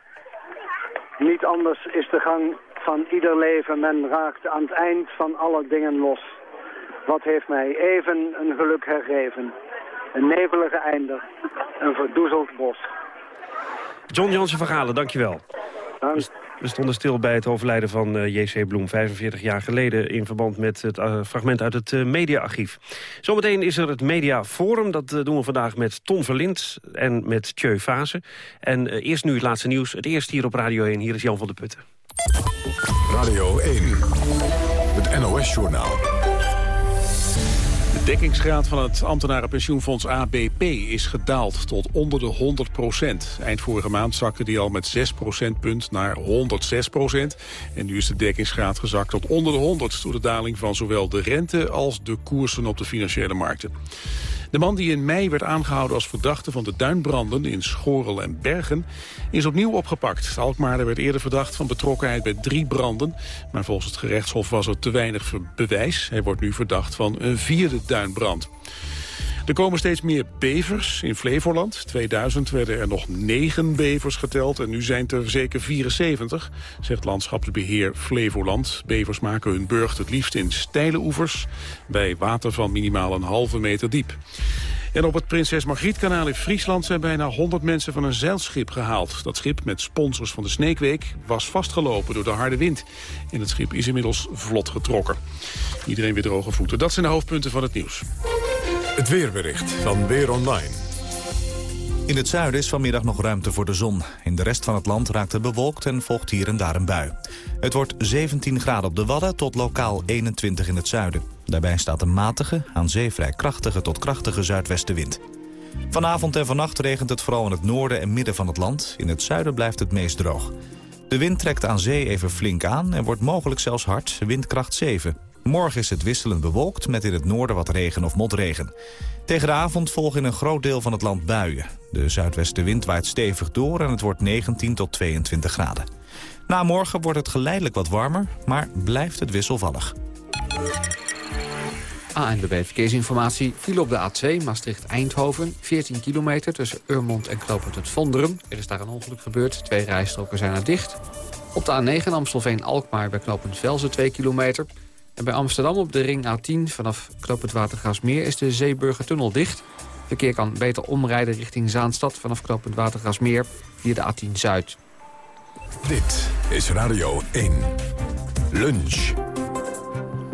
Speaker 29: Niet anders is de gang van ieder leven, men raakt aan het eind van alle dingen los. Wat heeft mij even een geluk hergeven? Een nevelige einde. Een verdoezeld bos.
Speaker 15: John Jansen van Galen, dankjewel. Dank. We stonden stil bij het overlijden van uh, J.C. Bloem, 45 jaar geleden... in verband met het uh, fragment uit het uh, mediaarchief. Zometeen is er het Mediaforum. Dat doen we vandaag met Ton Verlind en met Tjeu Fase. En eerst nu het laatste nieuws. Het eerst hier op Radio 1. Hier is Jan van der Putten.
Speaker 5: Radio 1, het NOS-journaal.
Speaker 1: Dekkingsgraad van het ambtenarenpensioenfonds ABP is gedaald tot onder de 100 procent. Eind vorige maand zakte die al met 6 procentpunt naar 106 procent. En nu is de dekkingsgraad gezakt tot onder de 100... door de daling van zowel de rente als de koersen op de financiële markten. De man die in mei werd aangehouden als verdachte van de duinbranden in Schorel en Bergen is opnieuw opgepakt. Alkmaar werd eerder verdacht van betrokkenheid bij drie branden, maar volgens het gerechtshof was er te weinig bewijs. Hij wordt nu verdacht van een vierde duinbrand. Er komen steeds meer bevers in Flevoland. 2000 werden er nog negen bevers geteld en nu zijn het er zeker 74, zegt landschapsbeheer Flevoland. Bevers maken hun burcht het liefst in steile oevers, bij water van minimaal een halve meter diep. En op het Prinses Margrietkanaal in Friesland zijn bijna 100 mensen van een zeilschip gehaald. Dat schip met sponsors van de Sneekweek was vastgelopen door de harde wind. En het schip is inmiddels vlot getrokken. Iedereen weer droge voeten. Dat zijn de hoofdpunten van het nieuws.
Speaker 5: Het weerbericht van Weer Online.
Speaker 30: In het zuiden is vanmiddag nog ruimte voor de zon. In de rest van het land raakt het bewolkt en volgt hier en daar een bui. Het wordt 17 graden op de Wadden tot lokaal 21 in het zuiden. Daarbij staat een matige, aan zee vrij krachtige tot krachtige zuidwestenwind. Vanavond en vannacht regent het vooral in het noorden en midden van het land. In het zuiden blijft het meest droog. De wind trekt aan zee even flink aan en wordt mogelijk zelfs hard, windkracht 7. Morgen is het wisselend bewolkt met in het noorden wat regen of motregen. Tegen de avond volgen in een groot deel van het land buien. De zuidwestenwind waait stevig door en het wordt 19 tot 22 graden. Na morgen wordt het geleidelijk wat warmer, maar blijft het wisselvallig.
Speaker 12: ANWB Verkeersinformatie viel op de A2 Maastricht-Eindhoven. 14 kilometer tussen Urmond en Knopend het Vonderen. Er is daar een ongeluk gebeurd. Twee rijstroken zijn er dicht. Op de A9 Amstelveen-Alkmaar bij Knopend Velzen 2 kilometer. En bij Amsterdam op de ring A10 vanaf Knopend Watergasmeer is de Zeeburgertunnel dicht. Verkeer kan beter omrijden richting Zaanstad vanaf Knopend Watergasmeer via de A10 Zuid.
Speaker 5: Dit is Radio 1. Lunch.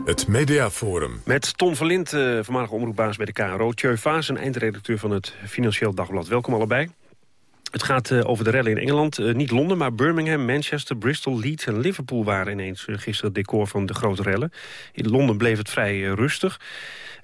Speaker 5: Het Mediaforum.
Speaker 15: Met Tom Verlind, uh, voormalig omroepbaas bij de KRO. Tjeu Vaas, een eindredacteur van het Financieel Dagblad. Welkom allebei. Het gaat uh, over de rellen in Engeland. Uh, niet Londen, maar Birmingham, Manchester, Bristol, Leeds en Liverpool... waren ineens uh, gisteren het decor van de grote rellen. In Londen bleef het vrij rustig.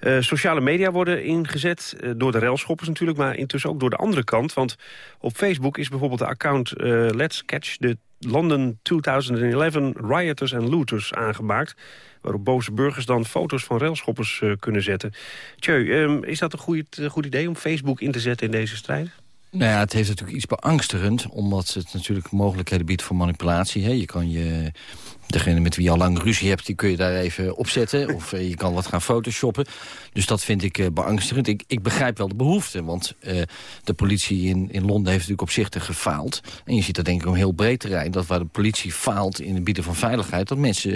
Speaker 15: sociale media worden ingezet door de relschoppers natuurlijk... maar intussen ook door de andere kant. Want op Facebook is bijvoorbeeld de account Let's Catch the London 2011 Rioters and Looters aangemaakt waarop boze burgers dan foto's van railschoppers kunnen zetten. Tjeu, um, is dat een goed, goed idee om Facebook in te zetten in deze strijd?
Speaker 31: Nou ja, het heeft natuurlijk iets beangstigend... omdat het natuurlijk mogelijkheden biedt voor manipulatie. Hè. Je kan je degene met wie je al lang ruzie hebt, die kun je daar even opzetten. Of uh, je kan wat gaan photoshoppen. Dus dat vind ik uh, beangstigend. Ik, ik, begrijp wel de behoefte, want uh, de politie in, in Londen heeft natuurlijk opzichtig gefaald. En je ziet dat denk ik een heel breed terrein. Dat waar de politie faalt in het bieden van veiligheid... dat mensen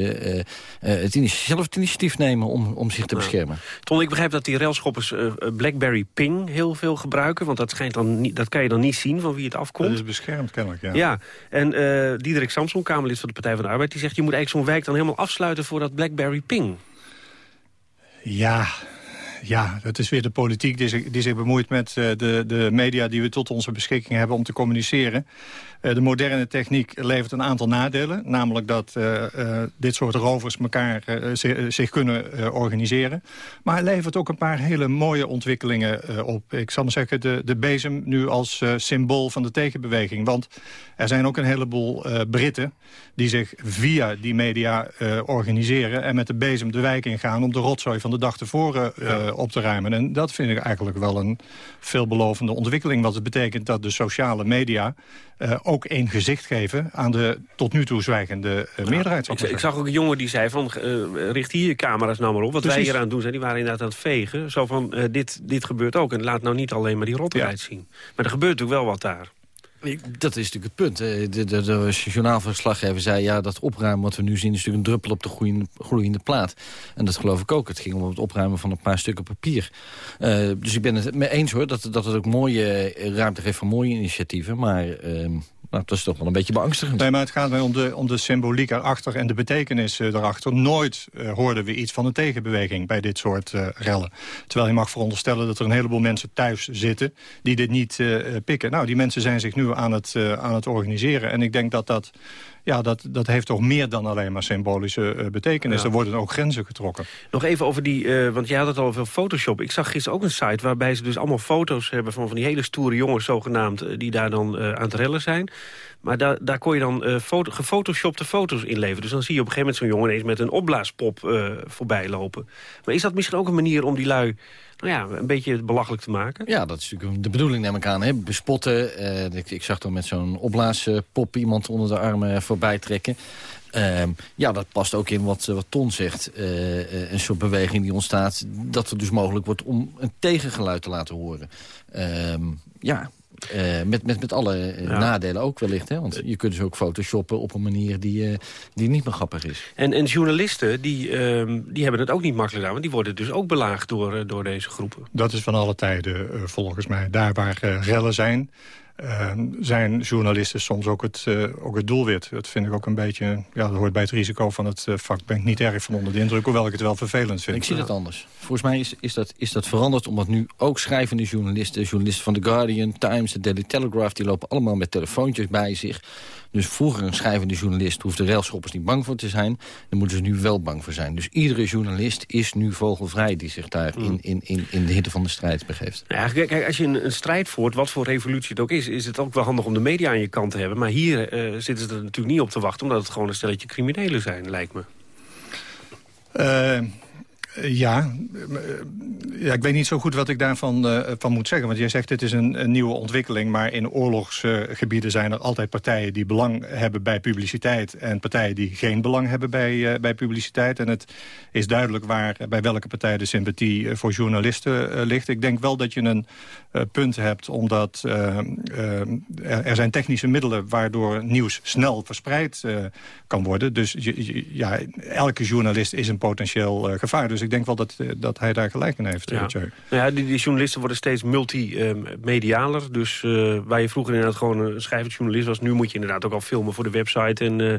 Speaker 31: het initiatief, zelf het initiatief nemen om, om zich te beschermen.
Speaker 15: Ton, ik begrijp dat die railschoppers BlackBerry Ping heel veel gebruiken. Want dat, schijnt dan niet, dat kan je dan niet zien van wie het afkomt.
Speaker 32: Dat is beschermd kennelijk, ja.
Speaker 15: Ja, en Diederik Samson, Kamerlid van de Partij van de Arbeid... die zegt je moet eigenlijk zo'n wijk dan helemaal afsluiten voor dat BlackBerry Ping.
Speaker 32: Ja, ja, dat is weer de politiek die zich, die zich bemoeit met uh, de, de media die we tot onze beschikking hebben om te communiceren. Uh, de moderne techniek levert een aantal nadelen. Namelijk dat uh, dit soort rovers elkaar zich kunnen organiseren. Maar het levert ook een paar hele mooie ontwikkelingen op. Ik zal maar zeggen, de, de bezem nu als symbool van de tegenbeweging. Want er zijn ook een heleboel Britten die zich via die media organiseren... en met de bezem de wijk ingaan om de rotzooi van de dag tevoren ja. op te ruimen. En dat vind ik eigenlijk wel een veelbelovende ontwikkeling. Wat het betekent dat de sociale media uh, ook één gezicht geven aan de tot nu toe zwijgende uh, meerderheid.
Speaker 15: Ik, ik, zag ook een jongen die zei van, uh, richt hier je camera's nou maar op. Wat Precies. wij hier aan het doen zijn, die waren inderdaad aan het vegen. Zo van, dit, dit gebeurt ook. En laat nou niet alleen maar die rottigheid ja. zien. Maar er gebeurt natuurlijk wel wat daar.
Speaker 31: Dat is natuurlijk het punt. De, de, de, journaalverslaggever zei... ja, dat opruimen wat we nu zien is natuurlijk een druppel op de groeiende, plaat. En dat geloof ik ook. Het ging om het opruimen van een paar stukken papier. Uh, dus ik ben het mee eens hoor, dat, dat het ook mooie ruimte geeft voor mooie initiatieven. Maar uh, nou, dat is toch wel een beetje beangstigend.
Speaker 32: Nee, maar het gaat mij om de, om de symboliek erachter en de betekenis uh, erachter. Nooit uh, hoorden we iets van een tegenbeweging bij dit soort uh, rellen. Terwijl je mag veronderstellen dat er een heleboel mensen thuis zitten... die dit niet pikken. Nou, die mensen zijn zich nu aan het, aan het organiseren. En ik denk dat dat Ja, dat, dat heeft toch meer dan alleen maar symbolische eh, betekenis. Er worden ook grenzen getrokken.
Speaker 15: Nog even over die, eh, want jij had het al over Photoshop. Ik zag gisteren ook een site waarbij ze dus allemaal foto's hebben... van, van die hele stoere jongens zogenaamd, eh, die daar dan aan het rellen zijn. Maar daar, daar kon je dan foto, gefotoshopte foto's inleveren. Dus dan zie je op een gegeven moment zo'n jongen ineens met een opblaaspop voorbij lopen. Maar is dat misschien ook een manier om die lui nou ja, een beetje belachelijk te maken.
Speaker 31: Ja, dat is natuurlijk de bedoeling, neem ik aan. Hè? Bespotten. Uh, ik, zag dan met zo'n opblaaspop iemand onder de armen voorbij trekken. Ehm, ja, dat past ook in wat, wat Ton zegt. Een soort beweging die ontstaat... dat er dus mogelijk wordt om een tegengeluid te laten horen. Ehm, ja, uh, met, met, met alle nadelen ook wellicht. Hè? Want je kunt dus ook photoshoppen op een manier die, uh, die niet meer grappig is.
Speaker 15: En, en journalisten die, uh, die hebben het ook niet makkelijk aan. Want die worden dus ook belaagd door, door deze groepen.
Speaker 32: Dat is van alle tijden volgens mij. Daar waar rellen zijn uh, zijn journalisten soms ook het, uh, ook het doelwit. Dat vind ik ook een beetje... Ja, dat hoort bij het risico van het uh, vak. Ben ik niet erg van onder de indruk, hoewel ik het wel vervelend vind.
Speaker 31: Ik zie het anders. Volgens mij is, is, dat, is dat veranderd omdat nu ook schrijvende journalisten... journalisten van The Guardian, Times, The Daily Telegraph... die lopen allemaal met telefoontjes bij zich... Dus vroeger een schrijvende journalist hoefde railschoppers niet bang voor te zijn. Daar moeten ze nu wel bang voor zijn. Dus iedere journalist is nu vogelvrij die zich daar in, in, in, in de hitte van de strijd begeeft.
Speaker 15: Ja, kijk, als je een, een, strijd voert, wat voor revolutie het ook is... is het ook wel handig om de media aan je kant te hebben. Maar hier uh, zitten ze er natuurlijk niet op te wachten... omdat het gewoon een stelletje criminelen zijn, lijkt me.
Speaker 32: Uh, ja, ja, ik weet niet zo goed wat ik daarvan uh, van moet zeggen. Want jij zegt het is een, nieuwe ontwikkeling... maar in oorlogsgebieden zijn er altijd partijen die belang hebben bij publiciteit... en partijen die geen belang hebben bij, bij publiciteit. En het is duidelijk waar, bij welke partij de sympathie voor journalisten ligt. Ik denk wel dat je een punt hebt, omdat er, zijn technische middelen... waardoor nieuws snel verspreid kan worden. Dus ja, elke journalist is een potentieel gevaar. Dus ik denk wel dat, eh, dat hij daar gelijk in heeft. Ja,
Speaker 15: nou ja die, die, journalisten worden steeds multimedialer. dus uh, waar je vroeger inderdaad gewoon een schrijvend journalist was... nu moet je inderdaad ook al filmen voor de website. En, uh,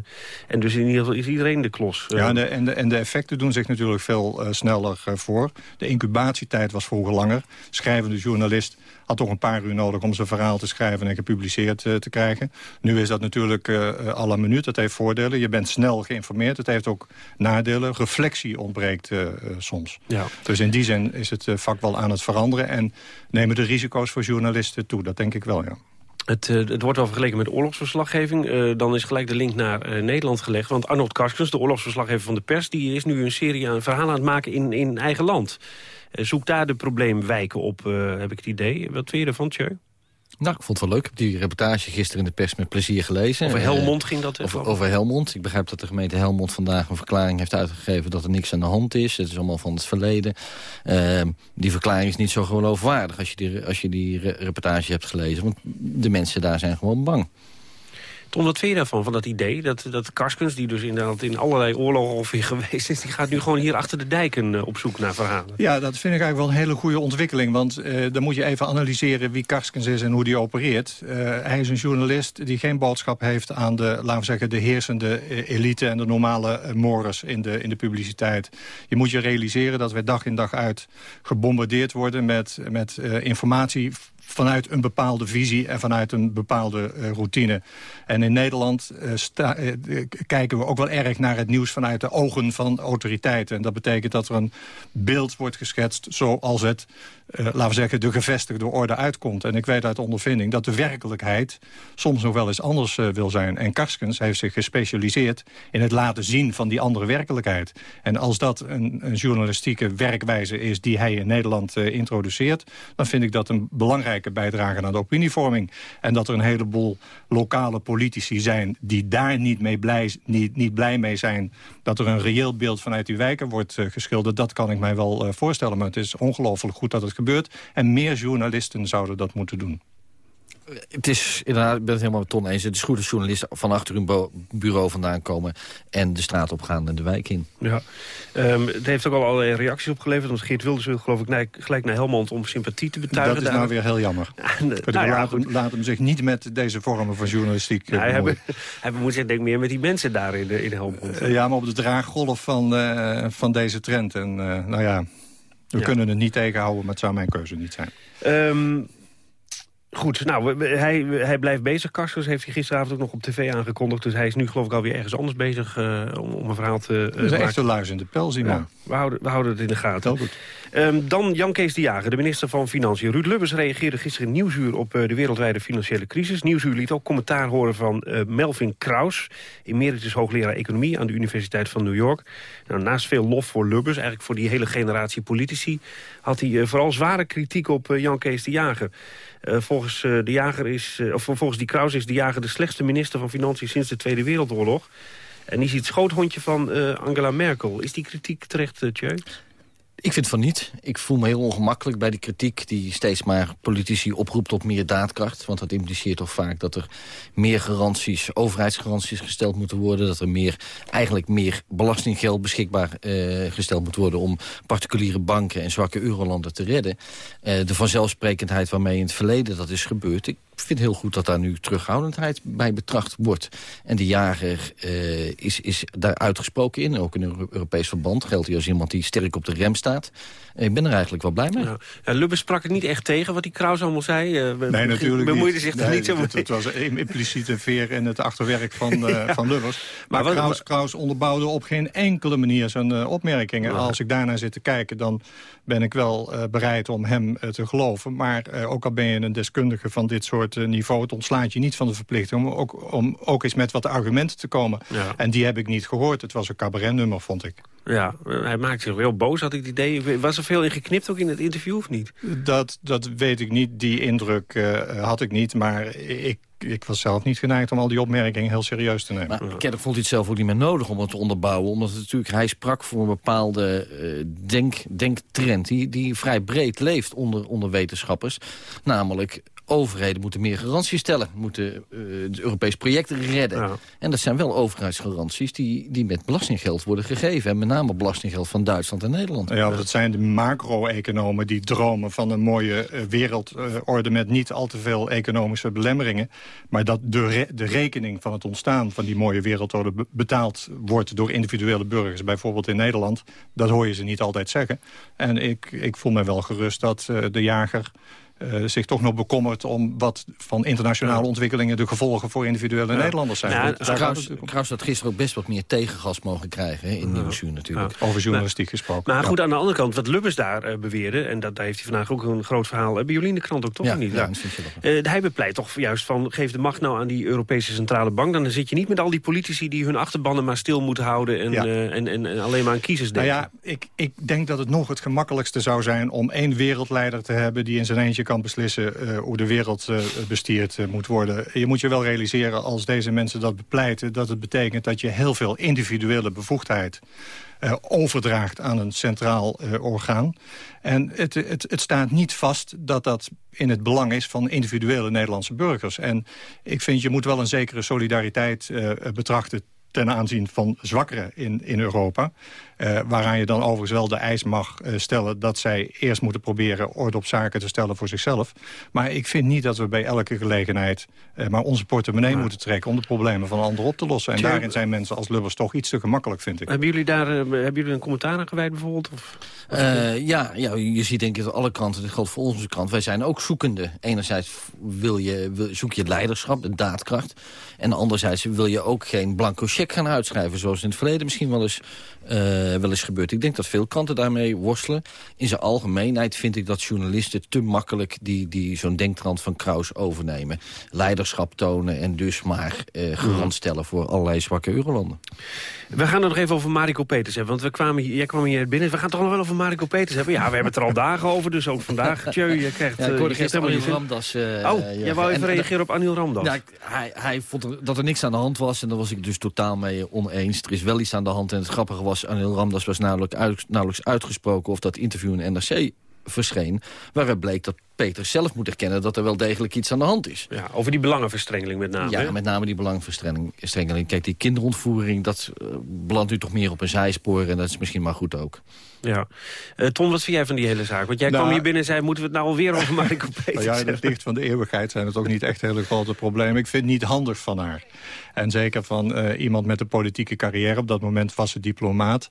Speaker 15: en dus in ieder geval is iedereen de klos.
Speaker 32: Ja, en de, en de, en de effecten doen zich natuurlijk veel sneller voor. De incubatietijd was vroeger langer. Schrijvende journalist had toch een paar uur nodig om zijn verhaal te schrijven en gepubliceerd uh, te krijgen. Nu is dat natuurlijk uh, la minuut. Dat heeft voordelen. Je bent snel geïnformeerd. Het heeft ook nadelen. Reflectie ontbreekt uh, soms. Ja. Dus in die zin is het vak wel aan het veranderen. En nemen de risico's voor journalisten toe. Dat denk ik wel, ja.
Speaker 15: Het, het, wordt al vergeleken met oorlogsverslaggeving. Uh, dan is gelijk de link naar uh, Nederland gelegd. Want Arnold Karskens, de oorlogsverslaggever van de pers... die is nu een serie aan verhalen aan het maken in, in eigen land. Uh, zoek daar de probleemwijken op, heb ik het idee. Wat vind je ervan, Tjeu?
Speaker 31: Nou, ik vond het wel leuk. Ik heb die reportage gisteren in de pers met plezier gelezen.
Speaker 15: Over Helmond ging dat
Speaker 31: over, over Helmond. Ik begrijp dat de gemeente Helmond vandaag een verklaring heeft uitgegeven... dat er niks aan de hand is. Het is allemaal van het verleden. Uh, die verklaring is niet zo geloofwaardig als je die, als je die reportage hebt gelezen. Want de mensen daar zijn gewoon bang.
Speaker 15: Tom, wat vind je daarvan, van dat idee? Dat, dat Karskens, die dus inderdaad in allerlei oorlogen ongeveer geweest is... die gaat nu gewoon hier achter de dijken uh, op zoek naar verhalen.
Speaker 32: Ja, dat vind ik eigenlijk wel een hele goede ontwikkeling. Want uh, dan moet je even analyseren wie Karskens is en hoe die opereert. Uh, hij is een journalist die geen boodschap heeft aan de, laten we zeggen... de heersende elite en de normale mores in de, in de publiciteit. Je moet je realiseren dat we dag in dag uit gebombardeerd worden... met, met informatie vanuit een bepaalde visie en vanuit een bepaalde uh, routine. En in Nederland sta, uh, kijken we ook wel erg naar het nieuws vanuit de ogen van autoriteiten. En dat betekent dat er een beeld wordt geschetst zoals het laten we zeggen, de gevestigde orde uitkomt. En ik weet uit ondervinding dat de werkelijkheid soms nog wel eens anders uh, wil zijn. En Karskens heeft zich gespecialiseerd in het laten zien van die andere werkelijkheid. En als dat een, een journalistieke werkwijze is die hij in Nederland uh, introduceert... dan vind ik dat een belangrijke bijdrage aan de opinievorming. En dat er een heleboel lokale politici zijn die daar niet, mee blij, niet, niet blij mee zijn... dat er een reëel beeld vanuit die wijken wordt geschilderd... dat kan ik mij wel voorstellen. Maar het is ongelooflijk goed dat het gebeurt. En meer journalisten zouden dat moeten doen.
Speaker 31: Het is inderdaad, ik ben het helemaal met Ton eens. Het is goed dat journalisten van achter hun bureau vandaan komen... en de straat opgaan en de wijk in.
Speaker 15: Ja, um, het heeft ook al allerlei reacties opgeleverd. Want Geert Wilders wil geloof ik gelijk naar Helmond om sympathie te betuigen.
Speaker 32: Dat is nou weer heel jammer. Ja, nou ja, laat, hem, laat, hem, zich niet met deze vormen van journalistiek
Speaker 15: nou, hij, hij moet zich denk ik meer met die mensen daar in, in Helmond.
Speaker 32: Uh, ja, maar op de draaggolf van, uh, van deze trend. En uh, nou ja... We kunnen het niet tegenhouden, maar het zou mijn keuze niet zijn.
Speaker 15: Um, Goed, nou, hij, hij blijft bezig. Karskens heeft hij gisteravond ook nog op tv aangekondigd. Dus hij is nu geloof ik alweer ergens anders bezig eh, om, om een verhaal te eh,
Speaker 32: Dat is een
Speaker 15: maken.
Speaker 32: echte luis in de pel, Simon.
Speaker 15: Ja, we, houden, we houden het in de gaten. Ehm, dan Jan Kees de Jager, de minister van Financiën. Ruud Lubbers reageerde gisteren in Nieuwsuur op eh, de wereldwijde financiële crisis. Nieuwsuur liet ook commentaar horen van Melvin Kraus... emeritus hoogleraar economie aan de Universiteit van New York. Nou, naast veel lof voor Lubbers, eigenlijk voor die hele generatie politici... had hij vooral zware kritiek op Jan Kees de Jager. Eh, volgens, eh, de jager is, eh, of volgens die Kraus is de Jager de slechtste minister van Financiën... sinds de Tweede Wereldoorlog. En die is het schoothondje van Angela Merkel. Is die kritiek terecht, Tjeu?
Speaker 31: Ik vind van niet. Ik voel me heel ongemakkelijk bij die kritiek... die steeds maar politici oproept tot meer daadkracht. Want dat impliceert toch vaak dat er meer garanties... overheidsgaranties gesteld moeten worden. Dat er meer, eigenlijk meer belastinggeld beschikbaar eh, gesteld moet worden... om particuliere banken en zwakke eurolanden te redden. Eh, de vanzelfsprekendheid waarmee in het verleden dat is gebeurd... Ik vind heel goed dat daar nu terughoudendheid bij betracht wordt. En de jager eh, is, is daar uitgesproken in. Ook in een Euro- Europees verband geldt hij als iemand die sterk op de rem staat. Ik ben er eigenlijk wel blij mee.
Speaker 15: Lubbers sprak het niet echt tegen wat die Kraus allemaal zei. Eh, be-
Speaker 32: Nee, natuurlijk
Speaker 15: bemoeide
Speaker 32: niet.
Speaker 15: zich er
Speaker 32: Nee,
Speaker 15: niet zo mee.
Speaker 32: het, het was een impliciete veer in het achterwerk van, eh,
Speaker 15: Ja.
Speaker 32: van Lubbers. Maar,
Speaker 15: wat-
Speaker 32: Kraus, Kraus onderbouwde op geen enkele manier zijn eh, opmerkingen.
Speaker 15: Ja.
Speaker 32: Als ik daarnaar zit te kijken, dan ben ik wel eh, bereid om hem te geloven. Maar eh, ook al ben je een deskundige van dit soort niveau... het ontslaat je niet van de verplichting om ook, om ook eens met wat argumenten te komen.
Speaker 15: Ja.
Speaker 32: En die heb ik niet gehoord. Het was een cabaretnummer, vond ik.
Speaker 15: Ja, hij maakte zich wel boos, had ik het idee. Was er veel in geknipt ook in het interview, of niet?
Speaker 32: Dat, dat weet ik niet. Die indruk eh, had ik niet. Maar ik, ik was zelf niet geneigd om al die opmerkingen heel serieus te nemen.
Speaker 31: Maar vond hij het zelf ook niet meer nodig om het te onderbouwen. Omdat het natuurlijk, hij sprak voor een bepaalde eh, denk, denktrend... Die, die vrij breed leeft onder, onder wetenschappers. Namelijk, overheden moeten meer garanties stellen. Moeten eh het Europees project redden. En dat zijn wel overheidsgaranties die, die met belastinggeld worden gegeven. En met name belastinggeld van Duitsland en Nederland.
Speaker 32: Ja, want het zijn de macro-economen die dromen van een mooie eh, wereldorde... met niet al te veel economische belemmeringen. Maar dat de, re- de rekening van het ontstaan van die mooie wereldorde... be- betaald wordt door individuele burgers, bijvoorbeeld in Nederland... dat hoor je ze niet altijd zeggen. En ik, ik voel me wel gerust dat eh, de jager... eh, zich toch nog bekommert om wat van internationale ontwikkelingen... de gevolgen voor individuele Nederlanders zijn.
Speaker 31: Ja,
Speaker 32: Daar
Speaker 31: Kraus. Kraus had gisteren ook best wat meer tegengas mogen krijgen... Hè, in Nieuwsuur natuurlijk.
Speaker 32: Over journalistiek gesproken.
Speaker 15: Maar
Speaker 32: Ja.
Speaker 15: goed, aan de andere kant, wat Lubbers daar eh, beweerde... en dat, daar heeft hij vandaag ook een groot verhaal... hebben jullie in de krant ook toch
Speaker 31: Ja,
Speaker 15: niet?
Speaker 31: ja.
Speaker 15: Eh, hij bepleit toch juist van, geef de macht nou aan die Europese Centrale Bank... dan zit je niet met al die politici die hun achterbannen maar stil moeten houden... en,
Speaker 32: Ja.
Speaker 15: eh, en, en, en alleen maar aan kiezers
Speaker 32: Nou
Speaker 15: denken.
Speaker 32: ja, ik, ik denk dat het nog het gemakkelijkste zou zijn... om één wereldleider te hebben die in zijn eentje kan beslissen... eh, hoe de wereld eh, bestuurd eh, moet worden. Je moet je wel realiseren als deze mensen dat bepleiten... dat het betekent dat je heel veel individuele bevoegdheid... overdraagt aan een centraal orgaan. En het, het, het staat niet vast dat dat in het belang is van individuele Nederlandse burgers. En ik vind je moet wel een zekere solidariteit betrachten ten aanzien van zwakkeren in, in Europa. Eh, waaraan je dan overigens wel de eis mag eh, stellen... dat zij eerst moeten proberen orde op zaken te stellen voor zichzelf. Maar ik vind niet dat we bij elke gelegenheid... eh, maar onze portemonnee moeten trekken... om de problemen van anderen op te lossen. En
Speaker 15: Tja,
Speaker 32: daarin zijn mensen als Lubbers toch iets te gemakkelijk, vind ik.
Speaker 15: Hebben jullie daar hebben jullie een commentaar aan gewijd bijvoorbeeld? Of?
Speaker 31: Eh, ja, ja, je ziet denk ik dat alle kranten, dit geldt voor onze krant... wij zijn ook zoekende. Enerzijds wil je, wil, zoek je leiderschap, de daadkracht. En anderzijds wil je ook geen blanco cheque gaan uitschrijven... zoals in het verleden misschien wel eens, eh, wel eens gebeurd. Ik denk dat veel kranten daarmee worstelen. In zijn algemeenheid vind ik dat journalisten te makkelijk... die, die zo'n denktrand van Kraus overnemen. Leiderschap tonen en dus maar eh garant stellen... voor allerlei zwakke eurolanden.
Speaker 15: We gaan het nog even over Mariko Peters hebben. Want we kwamen hier, jij kwam hier binnen. We gaan het toch nog wel over Mariko Peters hebben? Ja, we hebben het er al dagen over. Dus ook vandaag. Tjeu, je krijgt...
Speaker 31: Ja, ik
Speaker 15: eh,
Speaker 31: hoorde gisteren
Speaker 15: helemaal
Speaker 31: Anil. Ramdas...
Speaker 15: oh, jij wou
Speaker 31: en-
Speaker 15: even
Speaker 31: en-
Speaker 15: reageren op Anil Ramdas.
Speaker 31: Ja, hij, hij vond dat er niks aan de hand was en daar was ik dus totaal mee oneens. Er is wel iets aan de hand en het grappige was... Anil Ramdas was nauwelijks, uit- nauwelijks uitgesproken of dat interview in NRC verscheen... waaruit bleek dat Peter zelf moet erkennen dat er wel degelijk iets aan de hand is.
Speaker 15: Ja, over die belangenverstrengeling met name.
Speaker 31: Ja,
Speaker 15: hè?
Speaker 31: met name die belangenverstrengeling. Kijk, die kinderontvoering, dat eh, belandt nu toch meer op een zijspoor... en dat is misschien maar goed ook.
Speaker 15: Ja. Eh, Ton, wat vind jij van die hele zaak? Want jij
Speaker 32: Nou,
Speaker 15: kwam hier binnen en zei... moeten we het nou alweer over Mariko Peters
Speaker 32: Nou ja, in het licht van de eeuwigheid zijn het ook niet echt hele grote problemen. Ik vind het niet handig van haar. En zeker van eh, iemand met een politieke carrière. Op dat moment was ze diplomaat.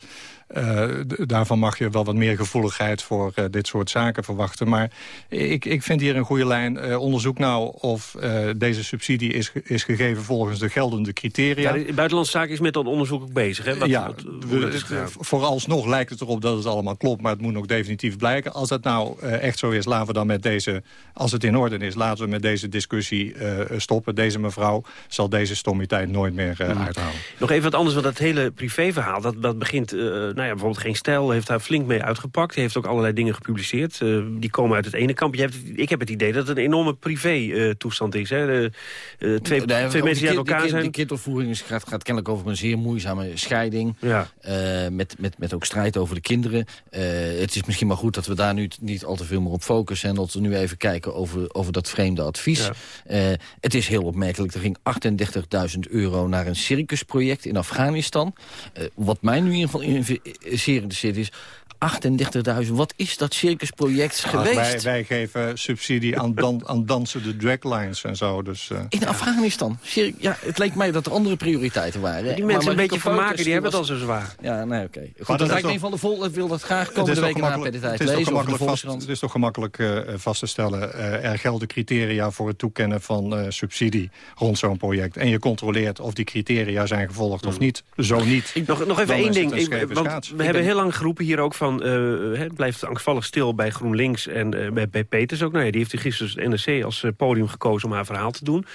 Speaker 32: Eh, daarvan mag je wel wat meer gevoeligheid voor eh, dit soort zaken verwachten. Maar ik ik, ik vind hier een goede lijn. Eh, onderzoek nou of eh, deze subsidie is, is gegeven volgens de geldende criteria.
Speaker 15: Ja, Buitenlandse Zaken is met dat onderzoek ook bezig. Hè? Wat,
Speaker 32: ja,
Speaker 15: wat-
Speaker 32: vooralsnog lijkt het erop dat het allemaal klopt... maar het moet nog definitief blijken. Als dat nou eh, echt zo is, laten we dan met deze... als het in orde is, laten we met deze discussie stoppen. Deze mevrouw zal deze stommiteit nooit meer
Speaker 15: Hmm.
Speaker 32: uithalen.
Speaker 15: Nog even wat anders, want dat hele privéverhaal... dat, dat begint, nou ja, bijvoorbeeld Geen Stijl heeft daar flink mee uitgepakt. Hij heeft ook allerlei dingen gepubliceerd. Die komen uit het ene kamp. Hebt, ik heb het idee dat het een enorme privé-toestand is. Hè? De, eh, twee,
Speaker 31: Nee,
Speaker 15: twee mensen die elkaar zijn.
Speaker 31: Die kindopvoeding is- gaat, gaat kennelijk over een zeer moeizame scheiding.
Speaker 15: Ja.
Speaker 31: Eh, met, met, met ook strijd over de kinderen. Eh, het is misschien maar goed dat we daar nu niet al te veel meer op focussen. En dat we nu even kijken over, over dat vreemde advies.
Speaker 15: Ja.
Speaker 31: Het is heel opmerkelijk. Er ging 38.000 euro naar een circusproject in Afghanistan. Wat mij nu in ieder geval zeer interesseert is... 38.000, wat is dat circusproject
Speaker 32: Ach,
Speaker 31: geweest?
Speaker 32: wij, wij geven subsidie aan, dan, aan dansende draglines en zo. Dus, eh,
Speaker 31: In Afghanistan. Ja, het leek mij dat er andere prioriteiten waren.
Speaker 15: Die
Speaker 31: Maar
Speaker 15: mensen een beetje vermaken, die hebben het al zo zwaar.
Speaker 31: Ja, nee, oké. Goed,
Speaker 32: dat
Speaker 31: dan
Speaker 32: is
Speaker 31: ga ik een van de vol. Dat wil dat graag komende week na de tijd
Speaker 32: het, is
Speaker 31: lezen
Speaker 32: vast, het is toch gemakkelijk eh, vast te stellen. eh, er gelden criteria voor het toekennen van eh, subsidie rond zo'n project. En je controleert of die criteria zijn gevolgd of niet. Zo niet.
Speaker 15: Nog, nog even één ding. Ik- want we hebben heel lang geroepen hier ook van... eh, het blijft angstvallig stil bij GroenLinks en eh, bij, Peters ook. Nou ja, die heeft gisteren het NRC als eh, podium gekozen om haar verhaal te doen.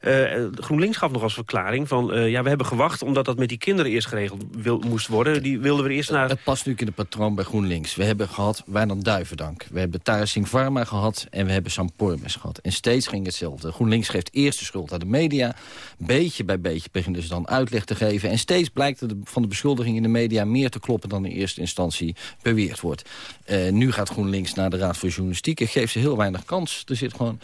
Speaker 15: Eh, GroenLinks gaf nog als verklaring van... eh, ja, we hebben gewacht omdat dat met die kinderen eerst geregeld moest worden. Die wilden we eerst naar...
Speaker 31: Het past nu in het patroon bij GroenLinks. We hebben gehad Wijnand Duivendank. We hebben Tara Singh Varma gehad en we hebben Sam Pormes gehad. En steeds ging hetzelfde. GroenLinks geeft eerst de schuld aan de media. Beetje bij beetje beginnen ze dan uitleg te geven. En steeds blijkt er van de beschuldiging in de media meer te kloppen... dan in eerste instantie beweerd wordt. Eh, nu gaat GroenLinks naar de Raad voor Journalistiek... en geeft ze heel weinig kans. Er zit gewoon...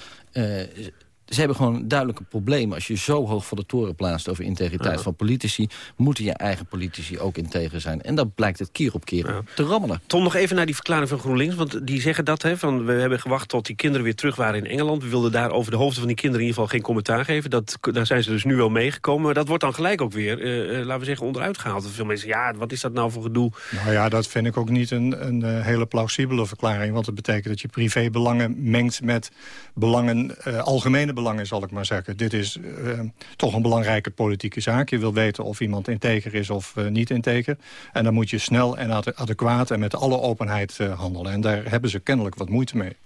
Speaker 31: ze hebben gewoon duidelijke problemen. Als je zo hoog van de toren plaatst over integriteit
Speaker 15: Ja.
Speaker 31: van politici... moeten je eigen politici ook integer zijn. En dan blijkt het keer op keer te rammelen.
Speaker 15: Tom, nog even naar die verklaring van GroenLinks. Want die zeggen dat, hè, van we hebben gewacht tot die kinderen weer terug waren in Engeland. We wilden daar over de hoofden van die kinderen in ieder geval geen commentaar geven. Dat, daar zijn ze dus nu wel meegekomen. Maar dat wordt dan gelijk ook weer, eh, eh, laten we zeggen, onderuit gehaald. Veel mensen ja, wat is dat nou voor gedoe?
Speaker 32: Nou ja, dat vind ik ook niet een, een eh, hele plausibele verklaring. Want het betekent dat je privébelangen mengt met belangen, eh, algemene belangen, zal ik maar zeggen. Dit is eh, toch een belangrijke politieke zaak. Je wil weten of iemand integer is of eh, niet integer. En dan moet je snel en ade- adequaat en met alle openheid eh, handelen. En daar hebben ze kennelijk wat moeite mee.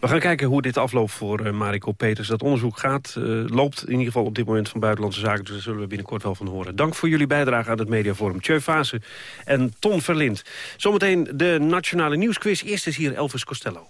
Speaker 15: We gaan kijken hoe dit afloopt voor Mariko Peters. Dat onderzoek gaat, loopt in ieder geval op dit moment van Buitenlandse Zaken. Dus daar zullen we binnenkort wel van horen. Dank voor jullie bijdrage aan het Mediaforum. Tjeu Vase en Ton Verlind. Zometeen de Nationale Nieuwsquiz. Eerst is hier Elvis Costello.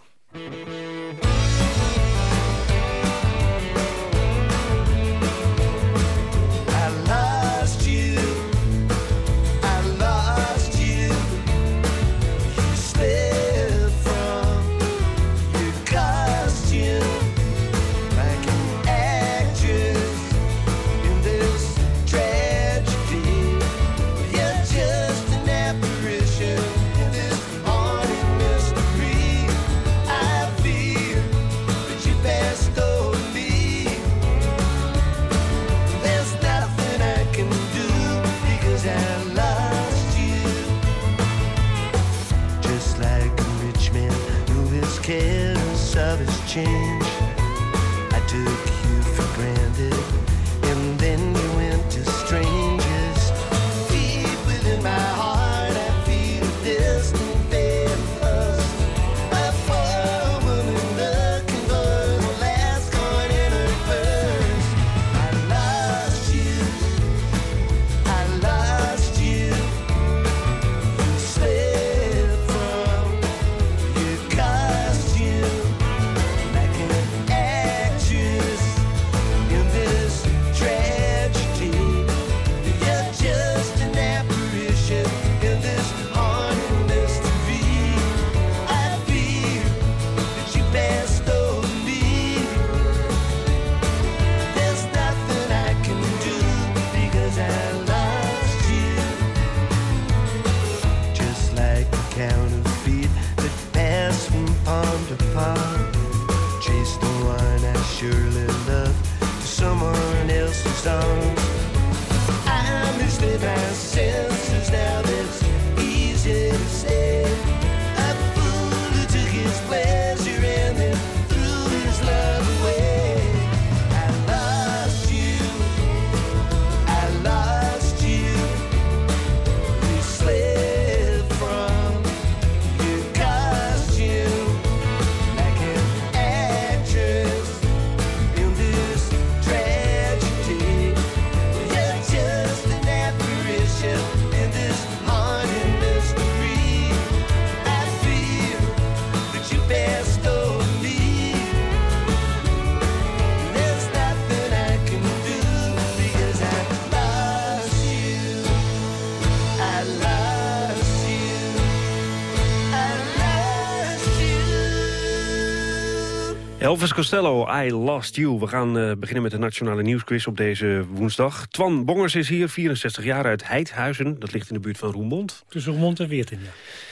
Speaker 15: Elvis Costello, I Lost You. We gaan uh, beginnen met de Nationale Nieuwsquiz op deze woensdag. Twan Bongers is hier, 64 jaar uit Heidhuizen. Dat ligt in de buurt van Roermond.
Speaker 33: Tussen Roermond en Weerten, ja.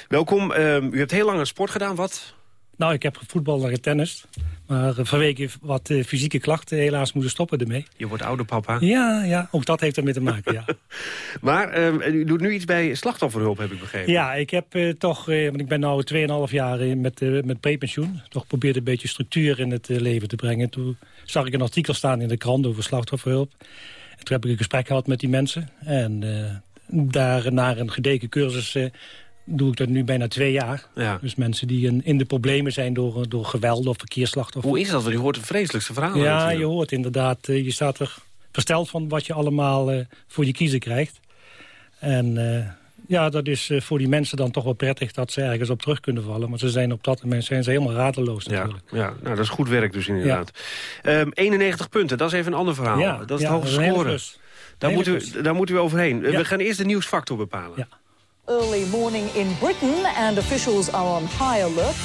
Speaker 15: Welkom. Uh, u hebt heel lang aan sport gedaan. Wat?
Speaker 33: Nou, ik heb gevoetbald en getennist. Maar vanwege wat uh, fysieke klachten helaas moeten stoppen ermee.
Speaker 15: Je wordt ouder, papa.
Speaker 33: Ja, ja ook dat heeft ermee te maken, ja.
Speaker 15: maar uh, u doet nu iets bij slachtofferhulp, heb ik begrepen.
Speaker 33: Ja, ik heb uh, toch, want ik ben nu 2,5 jaar met, met prepensioen. Toch probeerde een beetje structuur in het leven te brengen. Toen zag ik een artikel staan in de krant over slachtofferhulp. En toen heb ik een gesprek gehad met die mensen. En daar naar een gedeken cursus doe ik dat nu bijna twee jaar.
Speaker 15: Ja.
Speaker 33: Dus mensen die in, in de problemen zijn door, door geweld of verkeersslachtoffer.
Speaker 15: Hoe is dat? Want je hoort de vreselijkste verhalen.
Speaker 33: Ja,
Speaker 15: natuurlijk.
Speaker 33: je hoort inderdaad. je staat er versteld van wat je allemaal uh, voor je kiezen krijgt. En uh, ja, dat is uh, voor die mensen dan toch wel prettig dat ze ergens op terug kunnen vallen. Maar ze zijn op dat moment zijn ze helemaal radeloos natuurlijk.
Speaker 15: Ja, ja nou, dat is goed werk dus inderdaad. Ja. Um, 91 punten, dat is even een ander verhaal.
Speaker 33: Ja,
Speaker 15: dat is de hoogste score. Daar
Speaker 33: moet,
Speaker 15: u, daar moet u overheen. We gaan eerst de nieuwsfactor bepalen.
Speaker 33: Ja.
Speaker 34: Early morning in Britain and officials are on high alert.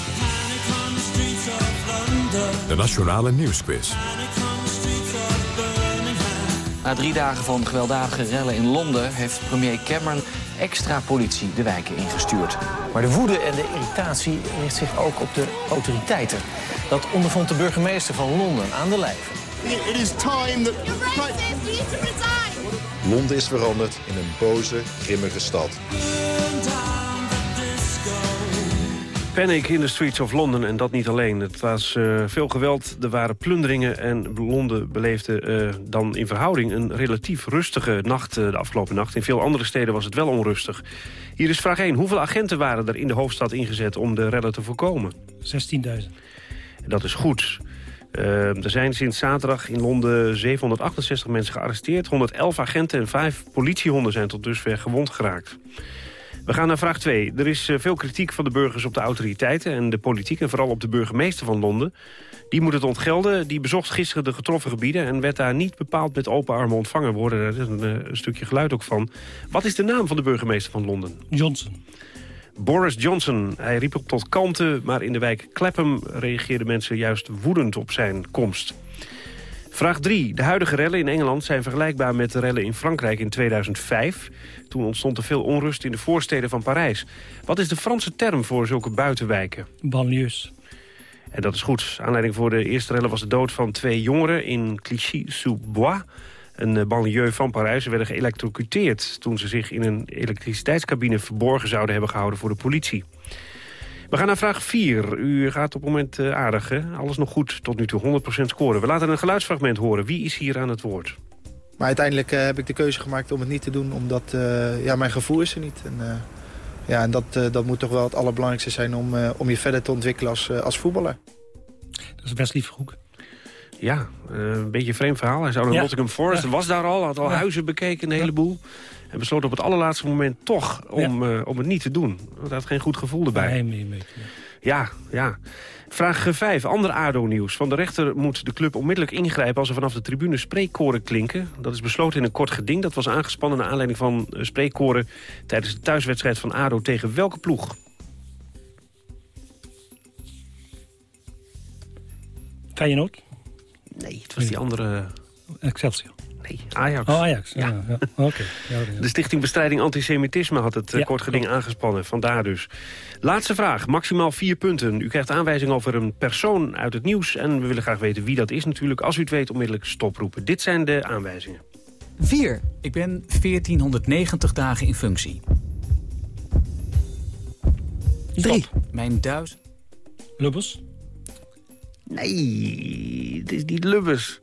Speaker 5: De Nationale Nieuwsquiz.
Speaker 35: Na drie dagen van gewelddadige rellen in Londen heeft premier Cameron extra politie de wijken ingestuurd.
Speaker 36: Maar de woede en de irritatie richt zich ook op de autoriteiten. Dat ondervond de burgemeester van Londen aan de lijve.
Speaker 37: It is time that...
Speaker 38: Londen is veranderd in een boze, grimmige stad.
Speaker 15: Panic in the streets of London en dat niet alleen. Het was uh, veel geweld, er waren plunderingen... en Londen beleefde uh, dan in verhouding een relatief rustige nacht uh, de afgelopen nacht. In veel andere steden was het wel onrustig. Hier is vraag 1. Hoeveel agenten waren er in de hoofdstad ingezet om de rellen te voorkomen?
Speaker 33: 16.000.
Speaker 15: Dat is goed. Uh, er zijn sinds zaterdag in Londen 768 mensen gearresteerd. 111 agenten en 5 politiehonden zijn tot dusver gewond geraakt. We gaan naar vraag 2. Er is uh, veel kritiek van de burgers op de autoriteiten en de politiek... en vooral op de burgemeester van Londen. Die moet het ontgelden. Die bezocht gisteren de getroffen gebieden... en werd daar niet bepaald met open armen ontvangen. Hoorden er een, uh, een stukje geluid ook van. Wat is de naam van de burgemeester van Londen?
Speaker 33: Johnson.
Speaker 15: Boris Johnson. Hij riep op tot kalmte, maar in de wijk Clapham reageerden mensen juist woedend op zijn komst. Vraag 3. De huidige rellen in Engeland zijn vergelijkbaar met de rellen in Frankrijk in 2005. Toen ontstond er veel onrust in de voorsteden van Parijs. Wat is de Franse term voor zulke buitenwijken?
Speaker 33: Banlieues.
Speaker 15: En dat is goed. Aanleiding voor de eerste rellen was de dood van twee jongeren in Clichy-sous-Bois een banlieue van Parijs. Ze werden geëlectrocuteerd toen ze zich in een elektriciteitscabine verborgen zouden hebben gehouden voor de politie. We gaan naar vraag 4. U gaat op het moment uh, aardig, hè? Alles nog goed tot nu toe, 100% scoren. We laten een geluidsfragment horen. Wie is hier aan het woord?
Speaker 39: Maar uiteindelijk uh, heb ik de keuze gemaakt om het niet te doen... omdat uh, ja, mijn gevoel is er niet. En, ja, en dat, dat moet toch wel het allerbelangrijkste zijn... om, om je verder te ontwikkelen als, als voetballer.
Speaker 33: Dat is Wesley Verhoek.
Speaker 15: Ja, uh, een beetje een vreemd verhaal. Hij zou naar ja. Nottingham Forest, ja. was daar al, had al ja. huizen bekeken, een heleboel. En besloot op het allerlaatste moment toch om, uh, om het niet te doen. Want hij had geen goed gevoel erbij.
Speaker 33: Nee, nee, nee.
Speaker 15: Ja, ja. Vraag 5, ander ADO-nieuws. Van de rechter moet de club onmiddellijk ingrijpen... als er vanaf de tribune spreekkoren klinken. Dat is besloten in een kort geding. Dat was aangespannen naar aanleiding van uh, spreekkoren... tijdens de thuiswedstrijd van ADO tegen welke ploeg?
Speaker 33: Feyenoord?
Speaker 15: Nee, het was die andere...
Speaker 33: Excelsior.
Speaker 15: Nee, Ajax.
Speaker 33: Oh, Ajax. Ja. ja, ja. Oké. Okay.
Speaker 15: De Stichting Bestrijding Antisemitisme had het ja, kort geding aangespannen. Vandaar dus. Laatste vraag. Maximaal vier punten. U krijgt aanwijzing over een persoon uit het nieuws. En we willen graag weten wie dat is natuurlijk. Als u het weet, onmiddellijk stoproepen. Dit zijn de aanwijzingen.
Speaker 40: 4. Ik ben 1490 dagen in functie. 3. Mijn duizend...
Speaker 33: Lubbers?
Speaker 15: Nee, het is niet Lubbers.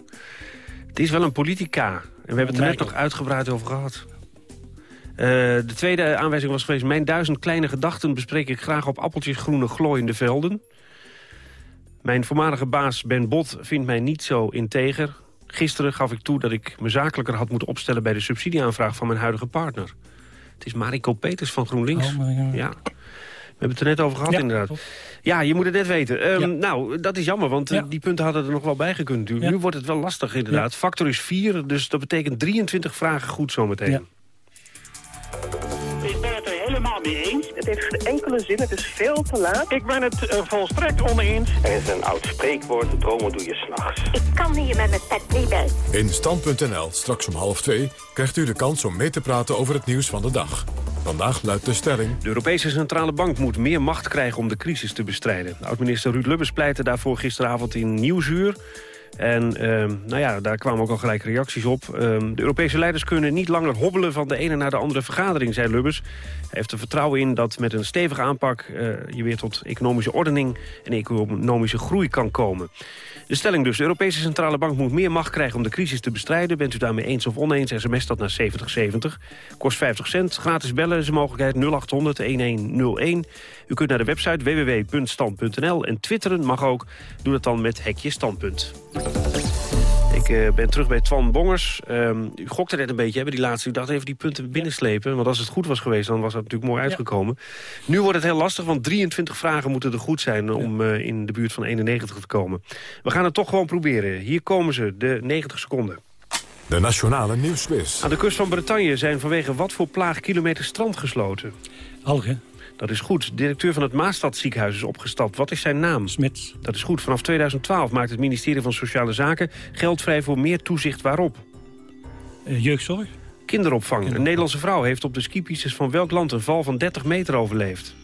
Speaker 15: Het is wel een politica. En we hebben het er net nog uitgebreid over gehad. Uh, de tweede aanwijzing was geweest... mijn duizend kleine gedachten bespreek ik graag op appeltjes groene glooiende velden. Mijn voormalige baas Ben Bot vindt mij niet zo integer. Gisteren gaf ik toe dat ik me zakelijker had moeten opstellen... bij de subsidieaanvraag van mijn huidige partner. Het is Mariko Peters van GroenLinks.
Speaker 33: Oh
Speaker 15: ja. We hebben het er net over gehad,
Speaker 33: ja,
Speaker 15: inderdaad.
Speaker 33: Klopt.
Speaker 15: Ja, je moet het net weten. Um,
Speaker 33: ja.
Speaker 15: Nou, dat is jammer, want
Speaker 33: ja.
Speaker 15: die punten hadden er nog wel bij gekund. natuurlijk. Nu wordt het wel lastig, inderdaad. Factor is 4, dus dat betekent 23 vragen goed zometeen.
Speaker 41: Ik ben het er
Speaker 42: helemaal mee eens.
Speaker 43: Het heeft geen enkele zin, het is veel te laat.
Speaker 42: Ik ben het uh, volstrekt oneens.
Speaker 44: Er is een oud spreekwoord, dromen doe je s'nachts.
Speaker 45: Ik kan hier met mijn pet niet bij.
Speaker 5: In Stand.nl, straks om half twee, krijgt u de kans om mee te praten over het nieuws van de dag. Vandaag luidt de stelling...
Speaker 15: De Europese Centrale Bank moet meer macht krijgen om de crisis te bestrijden. Oud-minister Ruud Lubbers pleitte daarvoor gisteravond in Nieuwsuur. En uh, nou ja, daar kwamen ook al gelijk reacties op. Uh, de Europese leiders kunnen niet langer hobbelen van de ene naar de andere vergadering, zei Lubbers. Hij heeft er vertrouwen in dat met een stevige aanpak uh, je weer tot economische ordening en economische groei kan komen. De stelling dus, de Europese Centrale Bank moet meer macht krijgen om de crisis te bestrijden. Bent u daarmee eens of oneens, sms dat naar 7070. Kost 50 cent, gratis bellen is een mogelijkheid 0800-1101. U kunt naar de website www.stand.nl en twitteren mag ook. Doe dat dan met hekje standpunt. Ik uh, ben terug bij Twan Bongers. Um, u gokte net een beetje, hebben die laatste. U dacht even die punten binnenslepen. Want als het goed was geweest, dan was dat natuurlijk mooi uitgekomen. Ja. Nu wordt het heel lastig, want 23 vragen moeten er goed zijn... Ja. om uh, in de buurt van 91 te komen. We gaan het toch gewoon proberen. Hier komen ze, de 90 seconden.
Speaker 5: De Nationale Nieuwsquiz.
Speaker 15: Aan de kust van Bretagne zijn vanwege wat voor plaag kilometer strand gesloten?
Speaker 33: Algen.
Speaker 15: Dat is goed. De directeur van het Maastadziekenhuis is opgestapt. Wat is zijn naam?
Speaker 33: Smits.
Speaker 15: Dat is goed. Vanaf 2012 maakt het ministerie van Sociale Zaken geld vrij voor meer toezicht waarop?
Speaker 33: Uh, jeugdzorg.
Speaker 15: Kinderopvang. Een Nederlandse vrouw heeft op de skipistes van welk land een val van 30 meter overleefd?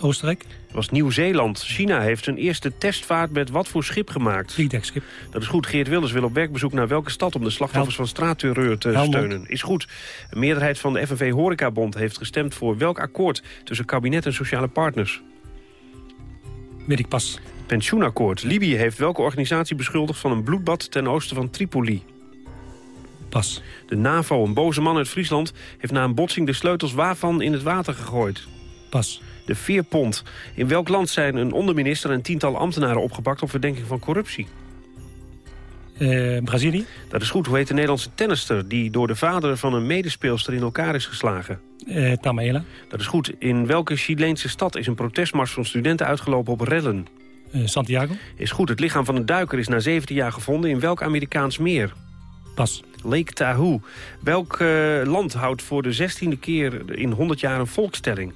Speaker 33: Oostenrijk.
Speaker 15: Dat was Nieuw-Zeeland. China heeft zijn eerste testvaart met wat voor schip gemaakt?
Speaker 33: Vliegdekschip.
Speaker 15: Dat is goed. Geert Wilders wil op werkbezoek naar welke stad... om de slachtoffers van straatterreur te
Speaker 33: Helmond.
Speaker 15: steunen? Is goed. Een meerderheid van de FNV Horecabond heeft gestemd voor welk akkoord... tussen kabinet en sociale partners?
Speaker 33: Weet ik pas.
Speaker 15: Pensioenakkoord. Libië heeft welke organisatie beschuldigd van een bloedbad ten oosten van Tripoli?
Speaker 33: Pas.
Speaker 15: De NAVO, een boze man uit Friesland... heeft na een botsing de sleutels waarvan in het water gegooid?
Speaker 33: Pas.
Speaker 15: De Veerpont. In welk land zijn een onderminister en tiental ambtenaren opgepakt... op verdenking van corruptie?
Speaker 33: Uh, Brazilië.
Speaker 15: Dat is goed. Hoe heet de Nederlandse tennister... die door de vader van een medespeelster in elkaar is geslagen?
Speaker 33: Uh, Tamela.
Speaker 15: Dat is goed. In welke Chileense stad is een protestmars van studenten uitgelopen op rellen?
Speaker 33: Uh, Santiago.
Speaker 15: Is goed. Het lichaam van een duiker is na 17 jaar gevonden... in welk Amerikaans meer?
Speaker 33: Pas.
Speaker 15: Lake Tahoe. Welk land houdt voor de 16e keer in 100 jaar een volkstelling?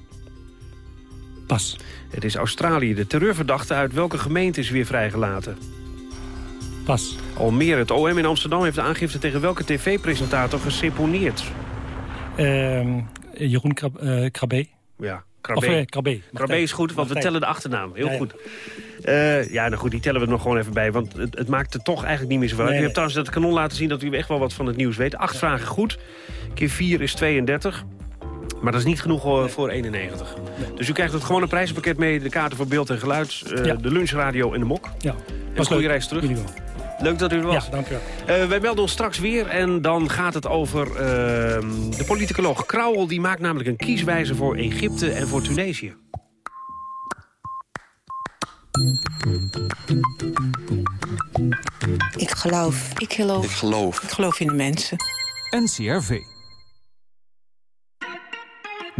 Speaker 33: Pas.
Speaker 15: Het is Australië. De terreurverdachte uit welke gemeente is weer vrijgelaten?
Speaker 33: Pas.
Speaker 15: Almere. Het OM in Amsterdam heeft de aangifte tegen welke tv-presentator geseponeerd?
Speaker 33: Uh, Jeroen Krab uh, Krabbe.
Speaker 15: Ja, Krabbe.
Speaker 33: Of uh, Krabbe.
Speaker 15: Krabbe is goed, want we tellen de achternaam. Heel ja, ja. goed. Uh, ja, nou goed, die tellen we nog gewoon even bij. Want het, het maakt er toch eigenlijk niet meer zoveel uit. Nee, u hebt trouwens dat kanon laten zien dat u echt wel wat van het nieuws weet. Acht ja. vragen goed. Keer 4 is 32. Maar dat is niet genoeg voor 91. Nee. Dus u krijgt het gewone prijzenpakket mee. De kaarten voor beeld en geluid. Uh, ja. De lunchradio en de mok.
Speaker 33: Ja.
Speaker 15: En goede reis terug. Leuk dat u er was.
Speaker 33: Ja, dank u wel.
Speaker 15: Uh, wij melden ons straks weer en dan gaat het over uh, de politicoloog Krauwel. Die maakt namelijk een kieswijze voor Egypte en voor Tunesië.
Speaker 46: Ik geloof. Ik geloof.
Speaker 47: Ik geloof.
Speaker 46: Ik geloof in de mensen.
Speaker 48: NCRV.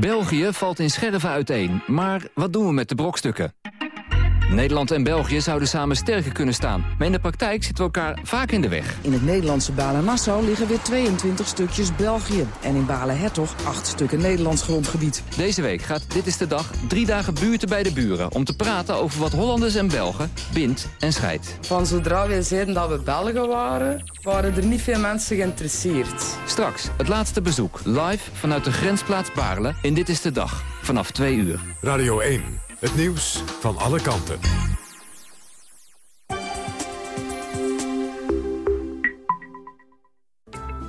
Speaker 49: België valt in scherven uiteen, maar wat doen we met de brokstukken? Nederland en België zouden samen sterker kunnen staan. Maar in de praktijk zitten we elkaar vaak in de weg.
Speaker 41: In het Nederlandse Balen-Nassau liggen weer 22 stukjes België. En in Balen-Hertog 8 stukken Nederlands grondgebied.
Speaker 49: Deze week gaat Dit is de Dag drie dagen buurten bij de buren... om te praten over wat Hollanders en Belgen bindt en scheidt.
Speaker 50: Van zodra wij zeiden dat we Belgen waren... waren er niet veel mensen geïnteresseerd.
Speaker 49: Straks het laatste bezoek. Live vanuit de grensplaats Baarle in Dit is de Dag. Vanaf 2 uur.
Speaker 5: Radio 1. Het nieuws van alle kanten.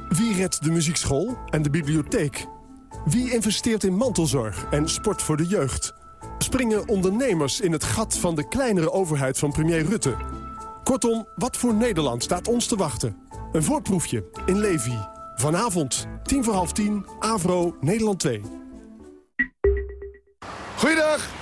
Speaker 51: Wie redt de muziekschool en de bibliotheek? Wie investeert in mantelzorg en sport voor de jeugd? Springen ondernemers in het gat van de kleinere overheid van premier Rutte? Kortom, wat voor Nederland staat ons te wachten? Een voorproefje in Levi. Vanavond, tien voor half tien, Avro, Nederland 2.
Speaker 37: Goeiedag!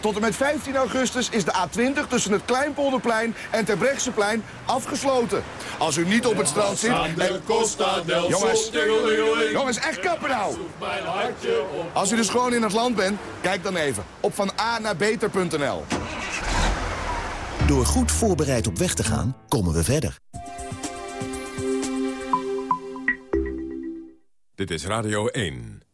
Speaker 37: Tot en met 15 augustus is de A20 tussen het Kleinpolderplein en Terbrechtseplein afgesloten. Als u niet op het strand zit... Jongens, jongens, echt kappen nou! Als u dus gewoon in het land bent, kijk dan even op van A naar beter.nl.
Speaker 52: Door goed voorbereid op weg te gaan, komen we verder.
Speaker 5: Dit is Radio 1.